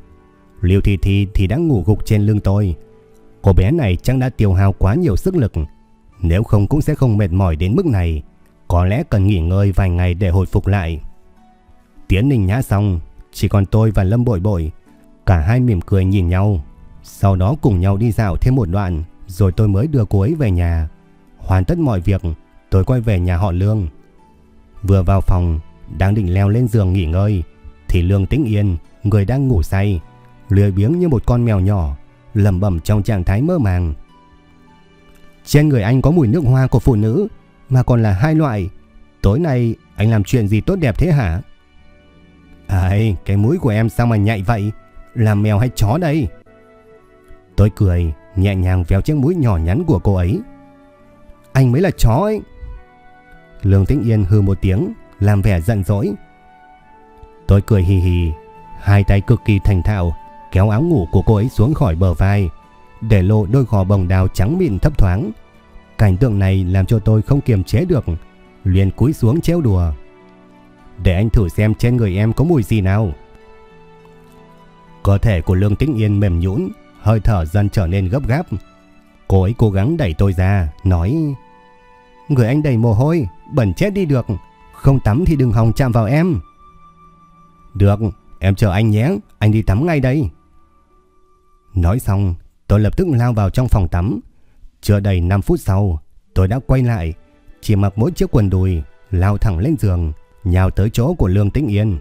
Liêu Thi Thi thì đã ngủ gục trên lưng tôi. Cô bé này chẳng đã tiêu hao quá nhiều sức lực. Nếu không cũng sẽ không mệt mỏi đến mức này. Có lẽ cần nghỉ ngơi vài ngày để hồi phục lại. Tiến Ninh Nhã xong, chỉ còn tôi và Lâm Bội Bội. Cả hai mỉm cười nhìn nhau. Sau đó cùng nhau đi dạo thêm một đoạn, rồi tôi mới đưa cô ấy về nhà. Hoàn tất mọi việc, tôi quay về nhà họ Lương. Vừa vào phòng, đang định leo lên giường nghỉ ngơi, thì Lương Tĩnh Yên, người đang ngủ say, lười biếng như một con mèo nhỏ, lẩm bẩm trong trạng thái mơ màng. Trên người anh có mùi nước hoa của phụ nữ, mà còn là hai loại. Tối nay anh làm chuyện gì tốt đẹp thế hả? Ai, cái mũi của em sao mà nhạy vậy? Là mèo hay chó đây? Tôi cười, nhẹ nhàng véo chiếc mũi nhỏ nhắn của cô ấy. Anh mới là chó ấy. Lương Tĩnh Yên hư một tiếng, làm vẻ giận dỗi. Tôi cười hì hì, hai tay cực kỳ thành thạo kéo áo ngủ của cô ấy xuống khỏi bờ vai, để lộ đôi gò bồng đào trắng mịn thấp thoáng. Cảnh tượng này làm cho tôi không kiềm chế được, liền cúi xuống trêu đùa. để anh thử xem trên người em có mùi gì nào. Cơ thể của Lương Tĩnh Yên mềm nhũn, hơi thở dần trở nên gấp gáp. Cô ấy cố gắng đẩy tôi ra, nói Người anh đầy mồ hôi, bẩn chết đi được, không tắm thì đừng hòng chạm vào em. Được, em chờ anh nhé, anh đi tắm ngay đây. Nói xong, tôi lập tức lao vào trong phòng tắm. Chưa đầy 5 phút sau, tôi đã quay lại, chỉ mặc mỗi chiếc quần đùi, lao thẳng lên giường, nhào tới chỗ của Lương Tĩnh Yên.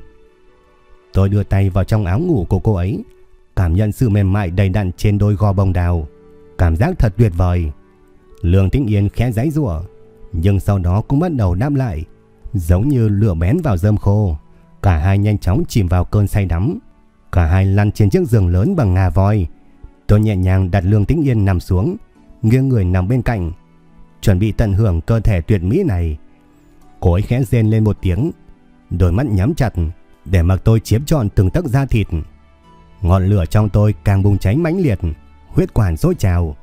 Tôi đưa tay vào trong áo ngủ của cô ấy, cảm nhận sự mềm mại đầy đặn trên đôi gò bồng đào. Cảm giác thật tuyệt vời. Lương Tĩnh Yên khẽ giãy giụa, nhưng sau đó cũng bắt đầu đáp lại, giống như lửa bén vào rơm khô. Cả hai nhanh chóng chìm vào cơn say đắm. Cả hai lăn trên chiếc giường lớn bằng ngà voi. Tôi nhẹ nhàng đặt Lương Tĩnh Yên nằm xuống, nghiêng người nằm bên cạnh, chuẩn bị tận hưởng cơ thể tuyệt mỹ này. Cô ấy khẽ rên lên một tiếng, đôi mắt nhắm chặt để mặc tôi chiếm trọn từng tấc da thịt. Ngọn lửa trong tôi càng bùng cháy mãnh liệt, huyết quản sôi trào.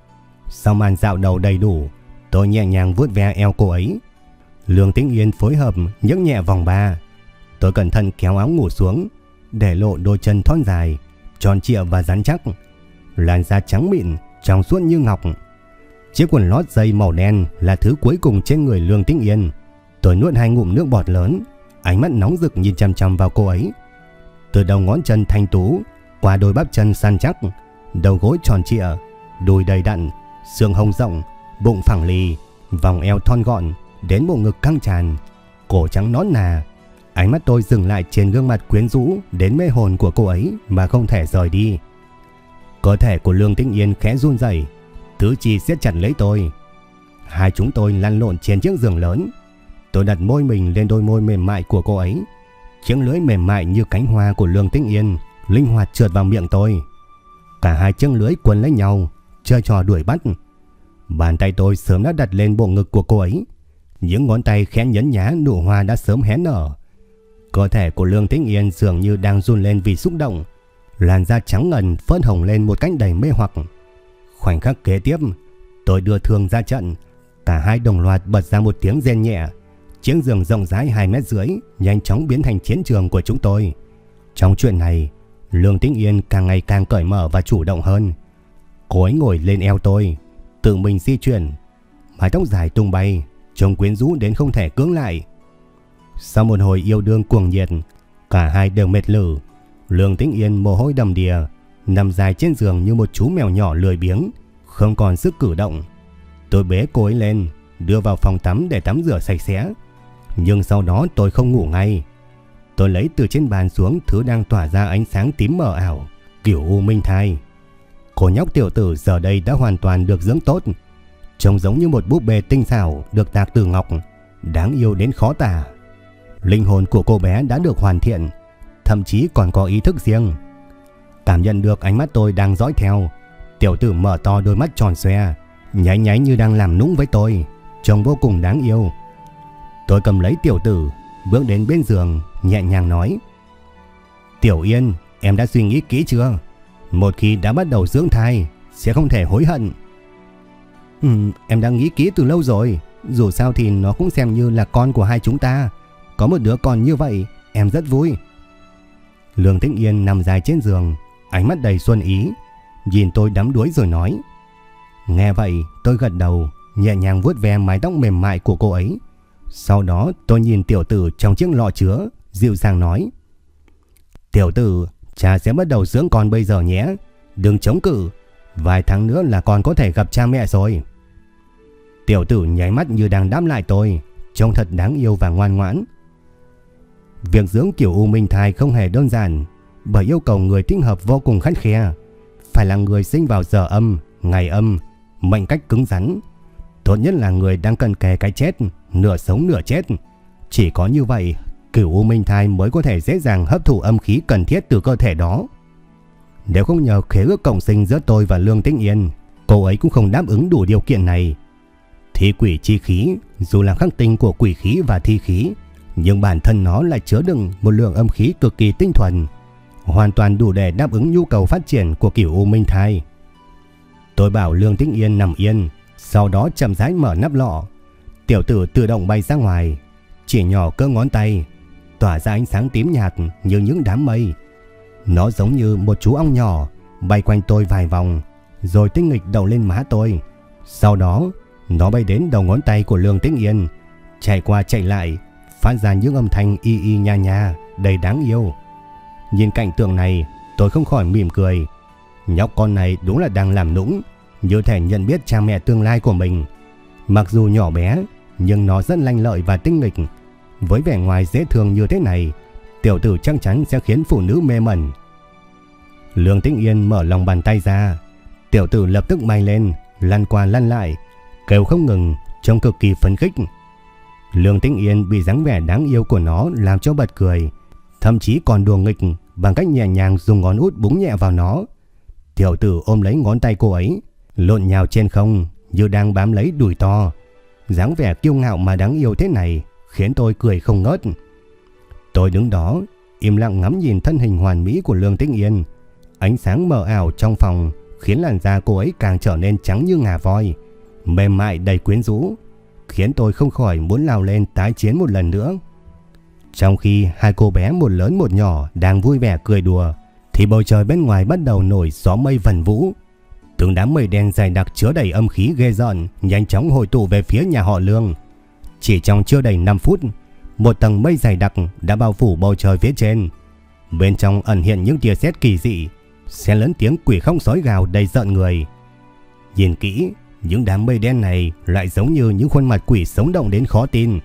Sau màn dạo đầu đầy đủ, tôi nhẹ nhàng vuốt ve eo cô ấy. Lương Tĩnh Yên phối hợp nhấc nhẹ vòng ba. Tôi cẩn thận kéo áo ngủ xuống, để lộ đôi chân thon dài, tròn trịa và rắn chắc. Làn da trắng mịn, trong suốt như ngọc. Chiếc quần lót dây màu đen là thứ cuối cùng trên người Lương Tĩnh Yên. Tôi nuốt hai ngụm nước bọt lớn, ánh mắt nóng rực nhìn chăm chăm vào cô ấy. Từ đầu ngón chân thanh tú, qua đôi bắp chân săn chắc, đầu gối tròn trịa, đùi đầy đặn, xương hông rộng, bụng phẳng lì, vòng eo thon gọn, đến bộ ngực căng tràn, cổ trắng nón nà. Ánh mắt tôi dừng lại trên gương mặt quyến rũ đến mê hồn của cô ấy mà không thể rời đi. Cơ thể của Lương Tĩnh Yên khẽ run rẩy, tứ chi siết chặt lấy tôi. Hai chúng tôi lăn lộn trên chiếc giường lớn. Tôi đặt môi mình lên đôi môi mềm mại của cô ấy. Chiếc lưỡi mềm mại như cánh hoa của Lương Tĩnh Yên linh hoạt trượt vào miệng tôi. Cả hai chiếc lưỡi quấn lấy nhau, chơi trò đuổi bắt. Bàn tay tôi sớm đã đặt lên bộ ngực của cô ấy. Những ngón tay khẽ nhấn nhá nụ hoa đã sớm hé nở. Cơ thể của Lương Tĩnh Yên dường như đang run lên vì xúc động. Làn da trắng ngần phơn hồng lên một cách đầy mê hoặc. Khoảnh khắc kế tiếp, tôi đưa thương ra trận. Cả hai đồng loạt bật ra một tiếng rên nhẹ. Chiếc giường rộng rãi 2 mét rưỡi nhanh chóng biến thành chiến trường của chúng tôi. Trong chuyện này, Lương Tĩnh Yên càng ngày càng cởi mở và chủ động hơn. Cô ấy ngồi lên eo tôi, tự mình di chuyển. Mái tóc dài tung bay, trông quyến rũ đến không thể cưỡng lại. Sau một hồi yêu đương cuồng nhiệt, cả hai đều mệt lử. Lương Tĩnh Yên mồ hôi đầm đìa, nằm dài trên giường như một chú mèo nhỏ lười biếng, không còn sức cử động. Tôi bế cô ấy lên, đưa vào phòng tắm để tắm rửa sạch sẽ. Nhưng sau đó tôi không ngủ ngay. Tôi lấy từ trên bàn xuống thứ đang tỏa ra ánh sáng tím mờ ảo, kiểu u minh thai. Cô nhóc tiểu tử giờ đây đã hoàn toàn được dưỡng tốt, trông giống như một búp bê tinh xảo được tạc từ ngọc, đáng yêu đến khó tả. Linh hồn của cô bé đã được hoàn thiện, thậm chí còn có ý thức riêng. Cảm nhận được ánh mắt tôi đang dõi theo, tiểu tử mở to đôi mắt tròn xoe, nháy nháy như đang làm nũng với tôi, trông vô cùng đáng yêu. Tôi cầm lấy tiểu tử, bước đến bên giường, nhẹ nhàng nói. Tiểu Yên, em đã suy nghĩ kỹ chưa? Một khi đã bắt đầu dưỡng thai, sẽ không thể hối hận. Ừ, em đã nghĩ kỹ từ lâu rồi. Dù sao thì nó cũng xem như là con của hai chúng ta. Có một đứa con như vậy, em rất vui. Lương Tĩnh Yên nằm dài trên giường, ánh mắt đầy xuân ý, nhìn tôi đắm đuối rồi nói. Nghe vậy, tôi gật đầu, nhẹ nhàng vuốt ve mái tóc mềm mại của cô ấy. Sau đó tôi nhìn tiểu tử trong chiếc lọ chứa, dịu dàng nói. Tiểu tử, cha sẽ bắt đầu dưỡng con bây giờ nhé. Đừng chống cự, vài tháng nữa là con có thể gặp cha mẹ rồi. Tiểu tử nháy mắt như đang đáp lại tôi, trông thật đáng yêu và ngoan ngoãn. Việc dưỡng kiểu u minh thai không hề đơn giản, bởi yêu cầu người thích hợp vô cùng khắt khe. Phải là người sinh vào giờ âm, ngày âm, mệnh cách cứng rắn. Tốt nhất là người đang cần kề cái chết, nửa sống nửa chết. Chỉ có như vậy, cửu u minh thai mới có thể dễ dàng hấp thụ âm khí cần thiết từ cơ thể đó. Nếu không nhờ khế ước cộng sinh giữa tôi và Lương Tĩnh Yên, cô ấy cũng không đáp ứng đủ điều kiện này. Thi quỷ chi khí, dù là khắc tinh của quỷ khí và thi khí, nhưng bản thân nó lại chứa đựng một lượng âm khí cực kỳ tinh thuần, hoàn toàn đủ để đáp ứng nhu cầu phát triển của kiểu U Minh Thai. Tôi bảo Lương Tĩnh Yên nằm yên, sau đó chậm rãi mở nắp lọ. Tiểu tử tự động bay ra ngoài, chỉ nhỏ cơ ngón tay. tỏa ra ánh sáng tím nhạt như những đám mây. Nó giống như một chú ong nhỏ bay quanh tôi vài vòng, rồi tinh nghịch đầu lên má tôi. Sau đó, nó bay đến đầu ngón tay của Lương Tĩnh Yên, chạy qua chạy lại, phát ra những âm thanh y y nha nha, đầy đáng yêu. Nhìn cảnh tượng này, tôi không khỏi mỉm cười. Nhóc con này đúng là đang làm nũng, như thể nhận biết cha mẹ tương lai của mình. Mặc dù nhỏ bé, nhưng nó rất lanh lợi và tinh nghịch. Với vẻ ngoài dễ thương như thế này, tiểu tử chắc chắn sẽ khiến phụ nữ mê mẩn. Lương Tĩnh Yên mở lòng bàn tay ra, tiểu tử lập tức bay lên, lăn qua lăn lại, kêu không ngừng, trông cực kỳ phấn khích. Lương Tĩnh Yên bị dáng vẻ đáng yêu của nó làm cho bật cười, thậm chí còn đùa nghịch bằng cách nhẹ nhàng dùng ngón út búng nhẹ vào nó. Tiểu tử ôm lấy ngón tay cô ấy, lộn nhào trên không như đang bám lấy đùi to. dáng vẻ kiêu ngạo mà đáng yêu thế này khiến tôi cười không ngớt. Tôi đứng đó, im lặng ngắm nhìn thân hình hoàn mỹ của Lương Tĩnh Yên. Ánh sáng mờ ảo trong phòng khiến làn da cô ấy càng trở nên trắng như ngà voi, mềm mại đầy quyến rũ, khiến tôi không khỏi muốn lao lên tái chiến một lần nữa. Trong khi hai cô bé một lớn một nhỏ đang vui vẻ cười đùa, thì bầu trời bên ngoài bắt đầu nổi gió mây vần vũ. Từng đám mây đen dày đặc chứa đầy âm khí ghê rợn nhanh chóng hội tụ về phía nhà họ Lương. Chỉ trong chưa đầy 5 phút, một tầng mây dày đặc đã bao phủ bầu trời phía trên. Bên trong ẩn hiện những tia sét kỳ dị, xen lẫn tiếng quỷ không sói gào đầy giận người. Nhìn kỹ, những đám mây đen này lại giống như những khuôn mặt quỷ sống động đến khó tin.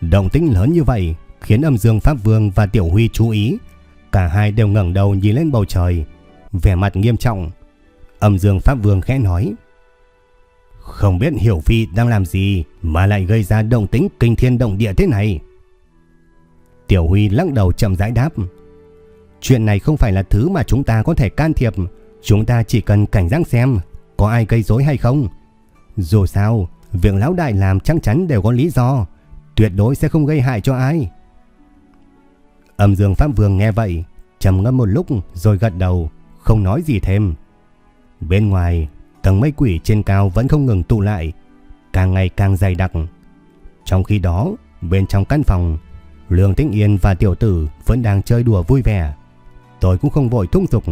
Động tĩnh lớn như vậy khiến âm dương Pháp Vương và Tiểu Huy chú ý. Cả hai đều ngẩng đầu nhìn lên bầu trời, vẻ mặt nghiêm trọng. Âm dương Pháp Vương khẽ nói. Không biết Hiểu Phi đang làm gì mà lại gây ra động tĩnh kinh thiên động địa thế này. Tiểu Huy lắc đầu chậm rãi đáp. Chuyện này không phải là thứ mà chúng ta có thể can thiệp. Chúng ta chỉ cần cảnh giác xem có ai gây rối hay không. Dù sao, việc lão đại làm chắc chắn đều có lý do. Tuyệt đối sẽ không gây hại cho ai. Âm dương Pháp Vương nghe vậy, trầm ngâm một lúc rồi gật đầu, không nói gì thêm. Bên ngoài, tầng mây quỷ trên cao vẫn không ngừng tụ lại, càng ngày càng dày đặc. Trong khi đó, bên trong căn phòng, Lương Tĩnh Yên và tiểu tử vẫn đang chơi đùa vui vẻ. Tôi cũng không vội thúc giục.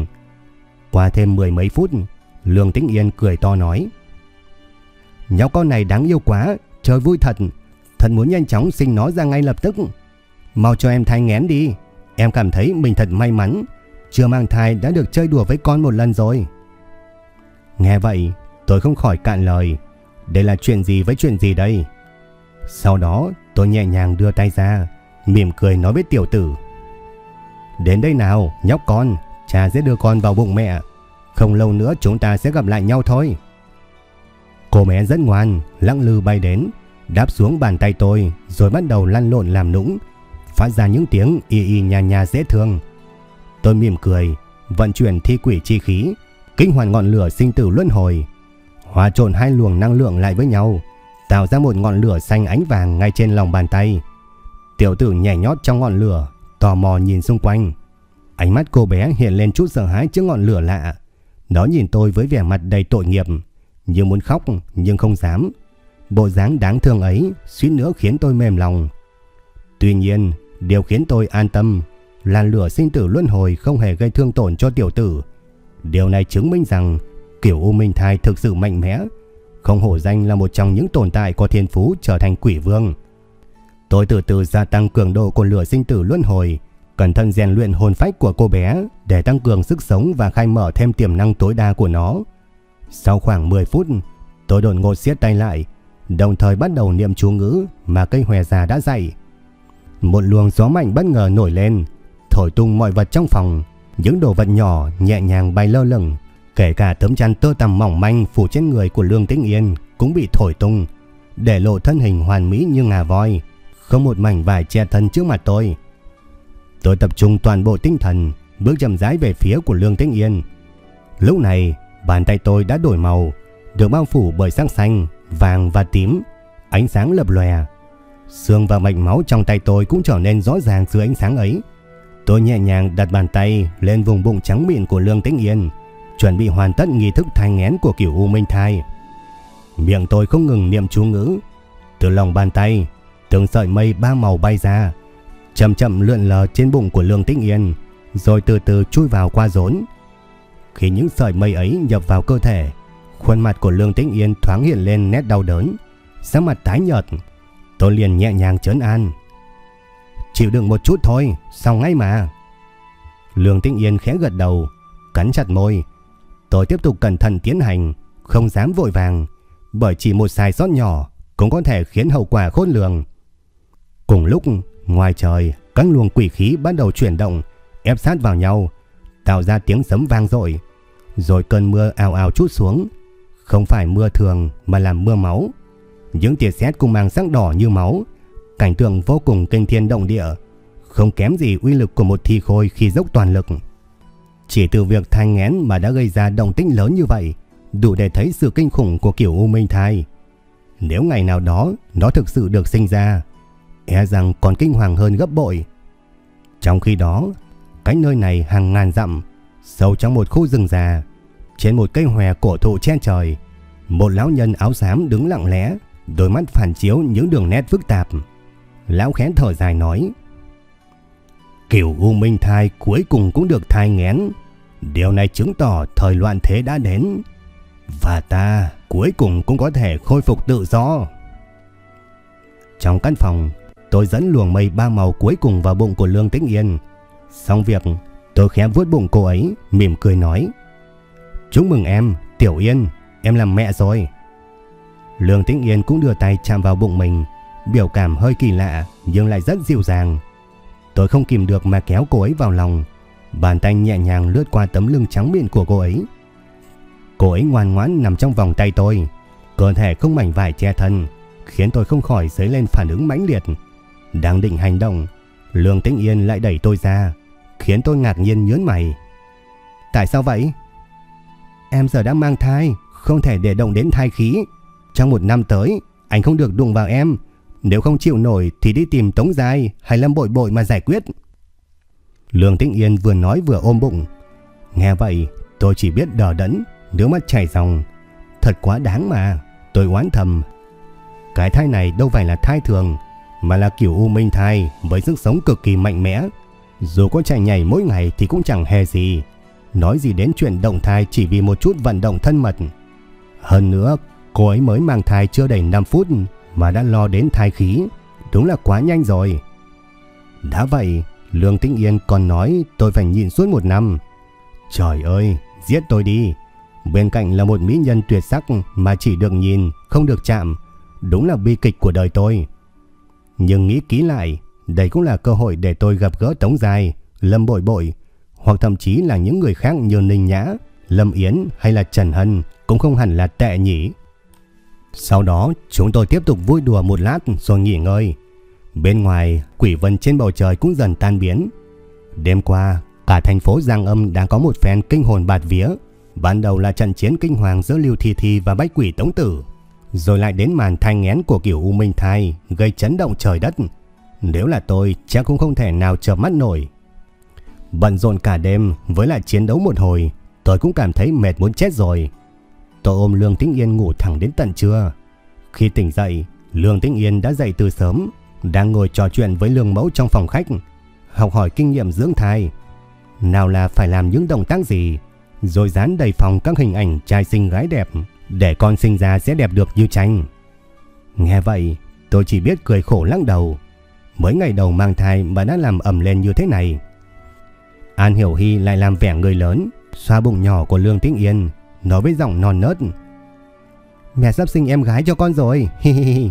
Qua thêm mười mấy phút, Lương Tĩnh Yên cười to nói. Nhóc con này đáng yêu quá, trời vui thật. Thật muốn nhanh chóng sinh nó ra ngay lập tức. Mau cho em thai ngén đi. Em cảm thấy mình thật may mắn. Chưa mang thai đã được chơi đùa với con một lần rồi. Nghe vậy, tôi không khỏi cạn lời. Đây là chuyện gì với chuyện gì đây? Sau đó, tôi nhẹ nhàng đưa tay ra, mỉm cười nói với tiểu tử. Đến đây nào, nhóc con, cha sẽ đưa con vào bụng mẹ. Không lâu nữa chúng ta sẽ gặp lại nhau thôi. Cô bé rất ngoan, lăng lư bay đến, đáp xuống bàn tay tôi rồi bắt đầu lăn lộn làm nũng, phát ra những tiếng y y nhà nhà dễ thương. Tôi mỉm cười, vận chuyển thi quỷ chi khí, kinh hoàn ngọn lửa sinh tử luân hồi, hòa trộn hai luồng năng lượng lại với nhau, tạo ra một ngọn lửa xanh ánh vàng ngay trên lòng bàn tay. Tiểu tử nhảy nhót trong ngọn lửa, tò mò nhìn xung quanh. Ánh mắt cô bé hiện lên chút sợ hãi trước ngọn lửa lạ. Nó nhìn tôi với vẻ mặt đầy tội nghiệp, như muốn khóc nhưng không dám. Bộ dáng đáng thương ấy suýt nữa khiến tôi mềm lòng. Tuy nhiên, điều khiến tôi an tâm là lửa sinh tử luân hồi không hề gây thương tổn cho tiểu tử. Điều này chứng minh rằng kiểu U Minh Thai thực sự mạnh mẽ, không hổ danh là một trong những tồn tại có thiên phú trở thành quỷ vương. Tôi từ từ gia tăng cường độ của lửa sinh tử luân hồi, cẩn thận rèn luyện hồn phách của cô bé để tăng cường sức sống và khai mở thêm tiềm năng tối đa của nó. Sau khoảng 10 phút, tôi đột ngột siết tay lại, đồng thời bắt đầu niệm chú ngữ mà cây hòe già đã dạy. Một luồng gió mạnh bất ngờ nổi lên, thổi tung mọi vật trong phòng, những đồ vật nhỏ nhẹ nhàng bay lơ lửng, kể cả tấm chăn tơ tằm mỏng manh phủ trên người của Lương Tĩnh Yên cũng bị thổi tung, để lộ thân hình hoàn mỹ như ngà voi, không một mảnh vải che thân trước mặt tôi. Tôi tập trung toàn bộ tinh thần, bước chậm rãi về phía của Lương Tĩnh Yên. Lúc này, bàn tay tôi đã đổi màu, được bao phủ bởi sắc xanh, vàng và tím, ánh sáng lập lòe. Xương và mạch máu trong tay tôi cũng trở nên rõ ràng dưới ánh sáng ấy. Tôi nhẹ nhàng đặt bàn tay lên vùng bụng trắng mịn của Lương Tĩnh Yên, chuẩn bị hoàn tất nghi thức thai nghén của kiểu U Minh thai. Miệng tôi không ngừng niệm chú ngữ, từ lòng bàn tay, từng sợi mây ba màu bay ra, chậm chậm lượn lờ trên bụng của Lương Tĩnh Yên, rồi từ từ chui vào qua rốn. Khi những sợi mây ấy nhập vào cơ thể, khuôn mặt của Lương Tĩnh Yên thoáng hiện lên nét đau đớn, sắc mặt tái nhợt. Tôi liền nhẹ nhàng trấn an. Chịu đựng một chút thôi, xong ngay mà. Lương Tĩnh Yên khẽ gật đầu, cắn chặt môi. Tôi tiếp tục cẩn thận tiến hành, không dám vội vàng, bởi chỉ một sai sót nhỏ cũng có thể khiến hậu quả khôn lường. Cùng lúc, ngoài trời, các luồng quỷ khí bắt đầu chuyển động, ép sát vào nhau, tạo ra tiếng sấm vang dội. Rồi cơn mưa ào ào chút xuống, không phải mưa thường mà là mưa máu. Những tia sét cùng mang sắc đỏ như máu, cảnh tượng vô cùng kinh thiên động địa, không kém gì uy lực của một thi khôi khi dốc toàn lực. Chỉ từ việc thai ngén mà đã gây ra động tĩnh lớn như vậy, đủ để thấy sự kinh khủng của kiểu U Minh Thai. Nếu ngày nào đó nó thực sự được sinh ra, e rằng còn kinh hoàng hơn gấp bội. Trong khi đó, cánh nơi này hàng ngàn dặm, sâu trong một khu rừng già, trên một cây hòe cổ thụ che trời, một lão nhân áo xám đứng lặng lẽ, đôi mắt phản chiếu những đường nét phức tạp. Lão khẽ thở dài nói: Kiểu U Minh thai cuối cùng cũng được thai nghén. Điều này chứng tỏ thời loạn thế đã đến. Và ta cuối cùng cũng có thể khôi phục tự do. Trong căn phòng, tôi dẫn luồng mây ba màu cuối cùng vào bụng của Lương Tĩnh Yên. Xong việc, tôi khẽ vuốt bụng cô ấy, mỉm cười nói. Chúc mừng em, Tiểu Yên, em làm mẹ rồi. Lương Tĩnh Yên cũng đưa tay chạm vào bụng mình, biểu cảm hơi kỳ lạ nhưng lại rất dịu dàng. Tôi không kìm được mà kéo cô ấy vào lòng, bàn tay nhẹ nhàng lướt qua tấm lưng trắng mịn của cô ấy. Cô ấy ngoan ngoãn nằm trong vòng tay tôi, cơ thể không mảnh vải che thân, khiến tôi không khỏi dấy lên phản ứng mãnh liệt. Đang định hành động, Lương Tĩnh Yên lại đẩy tôi ra, khiến tôi ngạc nhiên nhớn mày. Tại sao vậy? Em giờ đang mang thai, không thể để động đến thai khí. Trong một năm tới, anh không được đụng vào em. Nếu không chịu nổi thì đi tìm Tống Giai hay Lâm Bội Bội mà giải quyết. Lương Tĩnh Yên vừa nói vừa ôm bụng. Nghe vậy, tôi chỉ biết đờ đẫn, nước mắt chảy ròng. Thật quá đáng mà, tôi oán thầm. Cái thai này đâu phải là thai thường, mà là kiểu u minh thai với sức sống cực kỳ mạnh mẽ. Dù có chạy nhảy mỗi ngày thì cũng chẳng hề gì. Nói gì đến chuyện động thai chỉ vì một chút vận động thân mật. Hơn nữa, cô ấy mới mang thai chưa đầy 5 phút mà đã lo đến thai khí. Đúng là quá nhanh rồi. Đã vậy, Lương Tĩnh Yên còn nói tôi phải nhịn suốt một năm. Trời ơi, giết tôi đi. Bên cạnh là một mỹ nhân tuyệt sắc mà chỉ được nhìn, không được chạm. Đúng là bi kịch của đời tôi. Nhưng nghĩ kỹ lại, đây cũng là cơ hội để tôi gặp gỡ Tống Dài, Lâm Bội Bội, hoặc thậm chí là những người khác như Ninh Nhã, Lâm Yến hay là Trần Hân cũng không hẳn là tệ nhỉ. Sau đó chúng tôi tiếp tục vui đùa một lát rồi nghỉ ngơi. Bên ngoài, quỷ vân trên bầu trời cũng dần tan biến. Đêm qua, cả thành phố Giang Âm đang có một phen kinh hồn bạt vía. Ban đầu là trận chiến kinh hoàng giữa Lưu Thi Thi và Bách Quỷ Tống Tử. Rồi lại đến màn thanh ngén của kiểu U Minh Thai gây chấn động trời đất. Nếu là tôi chắc cũng không thể nào chợp mắt nổi. Bận rộn cả đêm với lại chiến đấu một hồi, tôi cũng cảm thấy mệt muốn chết rồi. Tôi ôm Lương Tĩnh Yên ngủ thẳng đến tận trưa. Khi tỉnh dậy, Lương Tĩnh Yên đã dậy từ sớm, đang ngồi trò chuyện với Lương Mẫu trong phòng khách, học hỏi kinh nghiệm dưỡng thai. Nào là phải làm những động tác gì, rồi dán đầy phòng các hình ảnh trai xinh gái đẹp, để con sinh ra sẽ đẹp được như tranh. Nghe vậy, tôi chỉ biết cười khổ lắc đầu. Mới ngày đầu mang thai mà đã làm ẩm lên như thế này. An Hiểu Hy lại làm vẻ người lớn, xoa bụng nhỏ của Lương Tĩnh Yên, nói với giọng non nớt. Mẹ sắp sinh em gái cho con rồi.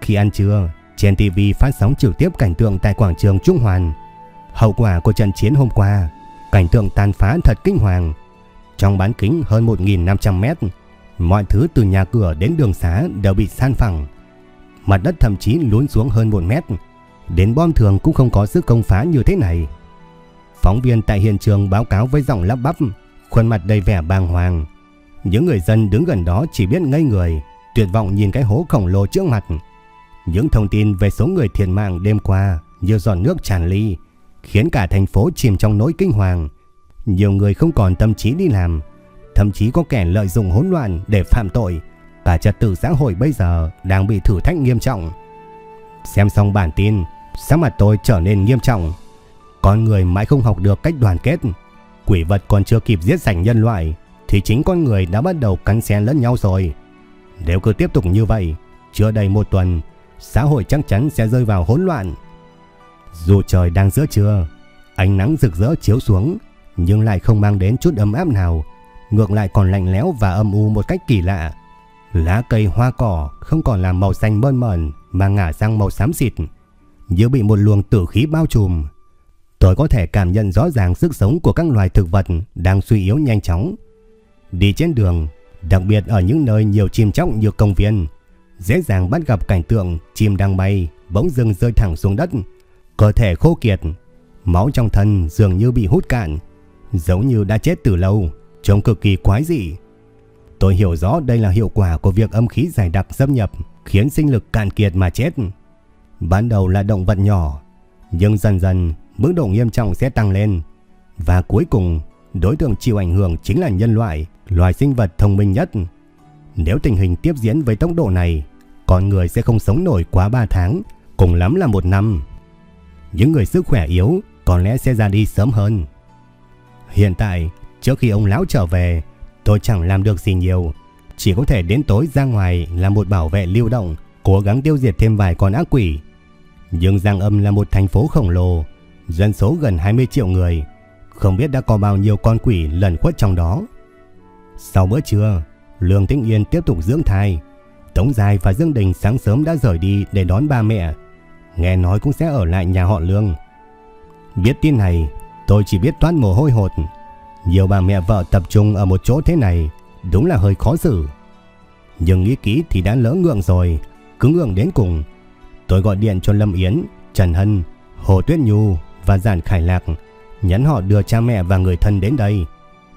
Khi ăn trưa, trên TV phát sóng trực tiếp cảnh tượng tại quảng trường Trung Hoàn. Hậu quả của trận chiến hôm qua, cảnh tượng tàn phá thật kinh hoàng. Trong bán kính hơn 1.500 mét, mọi thứ từ nhà cửa đến đường xá đều bị san phẳng. Mặt đất thậm chí lún xuống hơn 1 mét. Đến bom thường cũng không có sức công phá như thế này. Phóng viên tại hiện trường báo cáo với giọng lắp bắp, khuôn mặt đầy vẻ bàng hoàng. Những người dân đứng gần đó chỉ biết ngây người, tuyệt vọng nhìn cái hố khổng lồ trước mặt. Những thông tin về số người thiệt mạng đêm qua như giọt nước tràn ly, khiến cả thành phố chìm trong nỗi kinh hoàng. Nhiều người không còn tâm trí đi làm, thậm chí có kẻ lợi dụng hỗn loạn để phạm tội. Cả trật tự xã hội bây giờ đang bị thử thách nghiêm trọng. Xem xong bản tin, Sắc mặt tôi trở nên nghiêm trọng. Con người mãi không học được cách đoàn kết. Quỷ vật còn chưa kịp giết sạch nhân loại thì chính con người đã bắt đầu cắn xé lẫn nhau rồi. Nếu cứ tiếp tục như vậy, chưa đầy một tuần, xã hội chắc chắn sẽ rơi vào hỗn loạn. Dù trời đang giữa trưa, ánh nắng rực rỡ chiếu xuống, nhưng lại không mang đến chút ấm áp nào, ngược lại còn lạnh lẽo và âm u một cách kỳ lạ. Lá cây hoa cỏ không còn là màu xanh mơn mởn mà ngả sang màu xám xịt, như bị một luồng tử khí bao trùm. Tôi có thể cảm nhận rõ ràng sức sống của các loài thực vật đang suy yếu nhanh chóng. Đi trên đường, đặc biệt ở những nơi nhiều chim chóc như công viên, dễ dàng bắt gặp cảnh tượng chim đang bay bỗng dưng rơi thẳng xuống đất, cơ thể khô kiệt, máu trong thân dường như bị hút cạn, giống như đã chết từ lâu, trông cực kỳ quái dị. Tôi hiểu rõ đây là hiệu quả của việc âm khí dày đặc xâm nhập, khiến sinh lực cạn kiệt mà chết. Ban đầu là động vật nhỏ, nhưng dần dần mức độ nghiêm trọng sẽ tăng lên. Và cuối cùng, đối tượng chịu ảnh hưởng chính là nhân loại, loài sinh vật thông minh nhất. Nếu tình hình tiếp diễn với tốc độ này, con người sẽ không sống nổi quá 3 tháng, cùng lắm là một năm. Những người sức khỏe yếu có lẽ sẽ ra đi sớm hơn. Hiện tại, trước khi ông lão trở về, tôi chẳng làm được gì nhiều. Chỉ có thể đến tối ra ngoài là một bảo vệ lưu động, cố gắng tiêu diệt thêm vài con ác quỷ. Nhưng Giang Âm là một thành phố khổng lồ, dân số gần 20 triệu người, không biết đã có bao nhiêu con quỷ lẩn khuất trong đó. Sau bữa trưa, Lương Tĩnh Yên tiếp tục dưỡng thai. Tống Dài và Dương Đình sáng sớm đã rời đi để đón ba mẹ. Nghe nói cũng sẽ ở lại nhà họ Lương. Biết tin này, tôi chỉ biết toát mồ hôi hột. Nhiều bà mẹ vợ tập trung ở một chỗ thế này, đúng là hơi khó xử. Nhưng nghĩ kỹ thì đã lỡ ngượng rồi, cứ ngượng đến cùng. Tôi gọi điện cho Lâm Yến, Trần Hân, Hồ Tuyết Nhu và Giản Khải Lạc, nhắn họ đưa cha mẹ và người thân đến đây.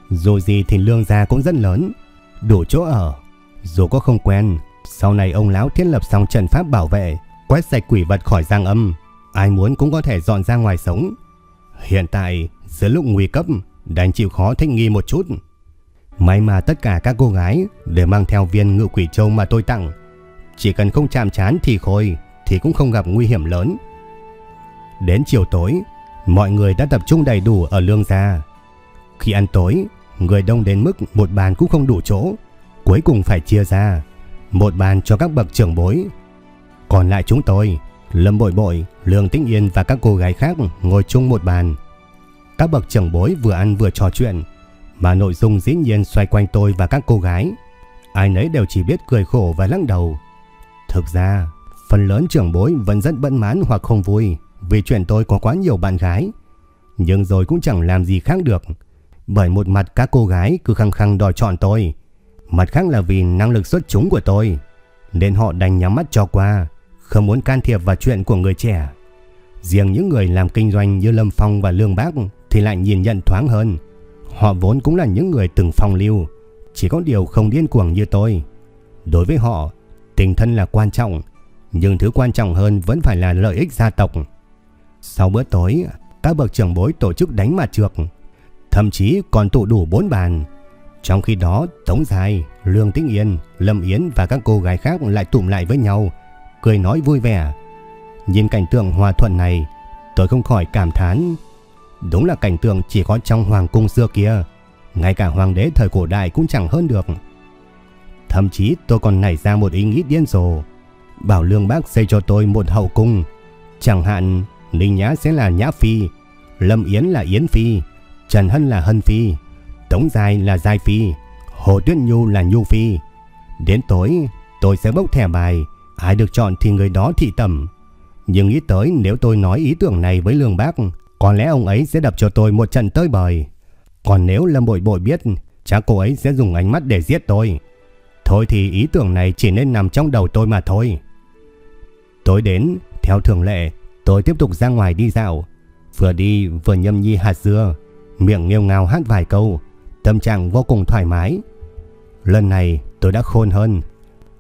Dù gì thì lương gia cũng rất lớn, đủ chỗ ở. Dù có không quen, sau này ông lão thiết lập xong trận pháp bảo vệ, quét sạch quỷ vật khỏi giang âm, ai muốn cũng có thể dọn ra ngoài sống. Hiện tại, giữa lúc nguy cấp, đành chịu khó thích nghi một chút. May mà tất cả các cô gái đều mang theo viên ngự quỷ châu mà tôi tặng. Chỉ cần không chạm chán thì khôi, thì cũng không gặp nguy hiểm lớn. Đến chiều tối, mọi người đã tập trung đầy đủ ở lương gia. Khi ăn tối, người đông đến mức một bàn cũng không đủ chỗ, cuối cùng phải chia ra, một bàn cho các bậc trưởng bối. Còn lại chúng tôi, Lâm Bội Bội, Lương Tĩnh Yên và các cô gái khác ngồi chung một bàn. Các bậc trưởng bối vừa ăn vừa trò chuyện, mà nội dung dĩ nhiên xoay quanh tôi và các cô gái. Ai nấy đều chỉ biết cười khổ và lắc đầu. Thực ra, phần lớn trưởng bối vẫn rất bận mãn hoặc không vui vì chuyện tôi có quá nhiều bạn gái. Nhưng rồi cũng chẳng làm gì khác được. Bởi một mặt các cô gái cứ khăng khăng đòi chọn tôi, mặt khác là vì năng lực xuất chúng của tôi, nên họ đành nhắm mắt cho qua, không muốn can thiệp vào chuyện của người trẻ. Riêng những người làm kinh doanh như Lâm Phong và Lương Bác thì lại nhìn nhận thoáng hơn. Họ vốn cũng là những người từng phong lưu, chỉ có điều không điên cuồng như tôi. Đối với họ, tình thân là quan trọng, nhưng thứ quan trọng hơn vẫn phải là lợi ích gia tộc. Sau bữa tối, các bậc trưởng bối tổ chức đánh mặt trược, thậm chí còn tụ đủ bốn bàn. Trong khi đó, Tống Dài, Lương Tĩnh Yên, Lâm Yến và các cô gái khác lại tụm lại với nhau, cười nói vui vẻ. Nhìn cảnh tượng hòa thuận này, tôi không khỏi cảm thán. Đúng là cảnh tượng chỉ có trong hoàng cung xưa kia, ngay cả hoàng đế thời cổ đại cũng chẳng hơn được. Thậm chí tôi còn nảy ra một ý nghĩ điên rồ, bảo Lương Bác xây cho tôi một hậu cung, chẳng hạn Ninh Nhã sẽ là Nhã Phi, Lâm Yến là Yến Phi, Trần Hân là Hân Phi, Tống Giai là Giai Phi, Hồ Tuyết Nhu là Nhu Phi. Đến tối, tôi sẽ bốc thẻ bài, ai được chọn thì người đó thị tẩm. Nhưng nghĩ tới nếu tôi nói ý tưởng này với Lương Bác, có lẽ ông ấy sẽ đập cho tôi một trận tơi bời. Còn nếu Lâm Bội Bội biết, chắc cô ấy sẽ dùng ánh mắt để giết tôi. Thôi thì ý tưởng này chỉ nên nằm trong đầu tôi mà thôi. Tối đến, theo thường lệ, tôi tiếp tục ra ngoài đi dạo. Vừa đi vừa nhâm nhi hạt dưa, miệng nghêu ngao hát vài câu, tâm trạng vô cùng thoải mái. Lần này tôi đã khôn hơn,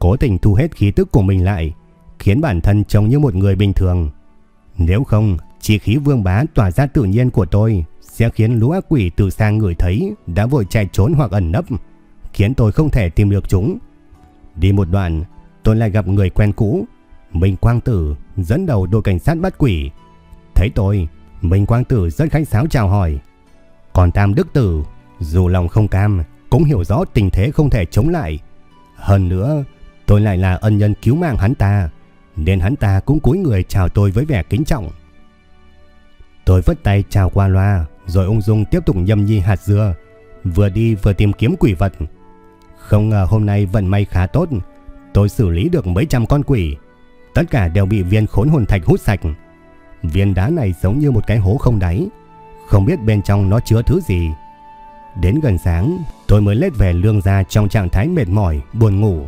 cố tình thu hết khí tức của mình lại, khiến bản thân trông như một người bình thường. Nếu không, chỉ khí vương bá tỏa ra tự nhiên của tôi sẽ khiến lũ ác quỷ từ xa người thấy đã vội chạy trốn hoặc ẩn nấp, khiến tôi không thể tìm được chúng. Đi một đoạn, tôi lại gặp người quen cũ, Minh Quang Tử dẫn đầu đội cảnh sát bắt quỷ. Thấy tôi, Minh Quang Tử rất khách sáo chào hỏi. Còn Tam Đức Tử, dù lòng không cam, cũng hiểu rõ tình thế không thể chống lại. Hơn nữa, tôi lại là ân nhân cứu mạng hắn ta, nên hắn ta cũng cúi người chào tôi với vẻ kính trọng. Tôi vất tay chào qua loa, rồi ung dung tiếp tục nhâm nhi hạt dưa, vừa đi vừa tìm kiếm quỷ vật. Không ngờ hôm nay vận may khá tốt, tôi xử lý được mấy trăm con quỷ. Tất cả đều bị viên khốn hồn thạch hút sạch. Viên đá này giống như một cái hố không đáy, không biết bên trong nó chứa thứ gì. Đến gần sáng, tôi mới lết về lương gia trong trạng thái mệt mỏi, buồn ngủ.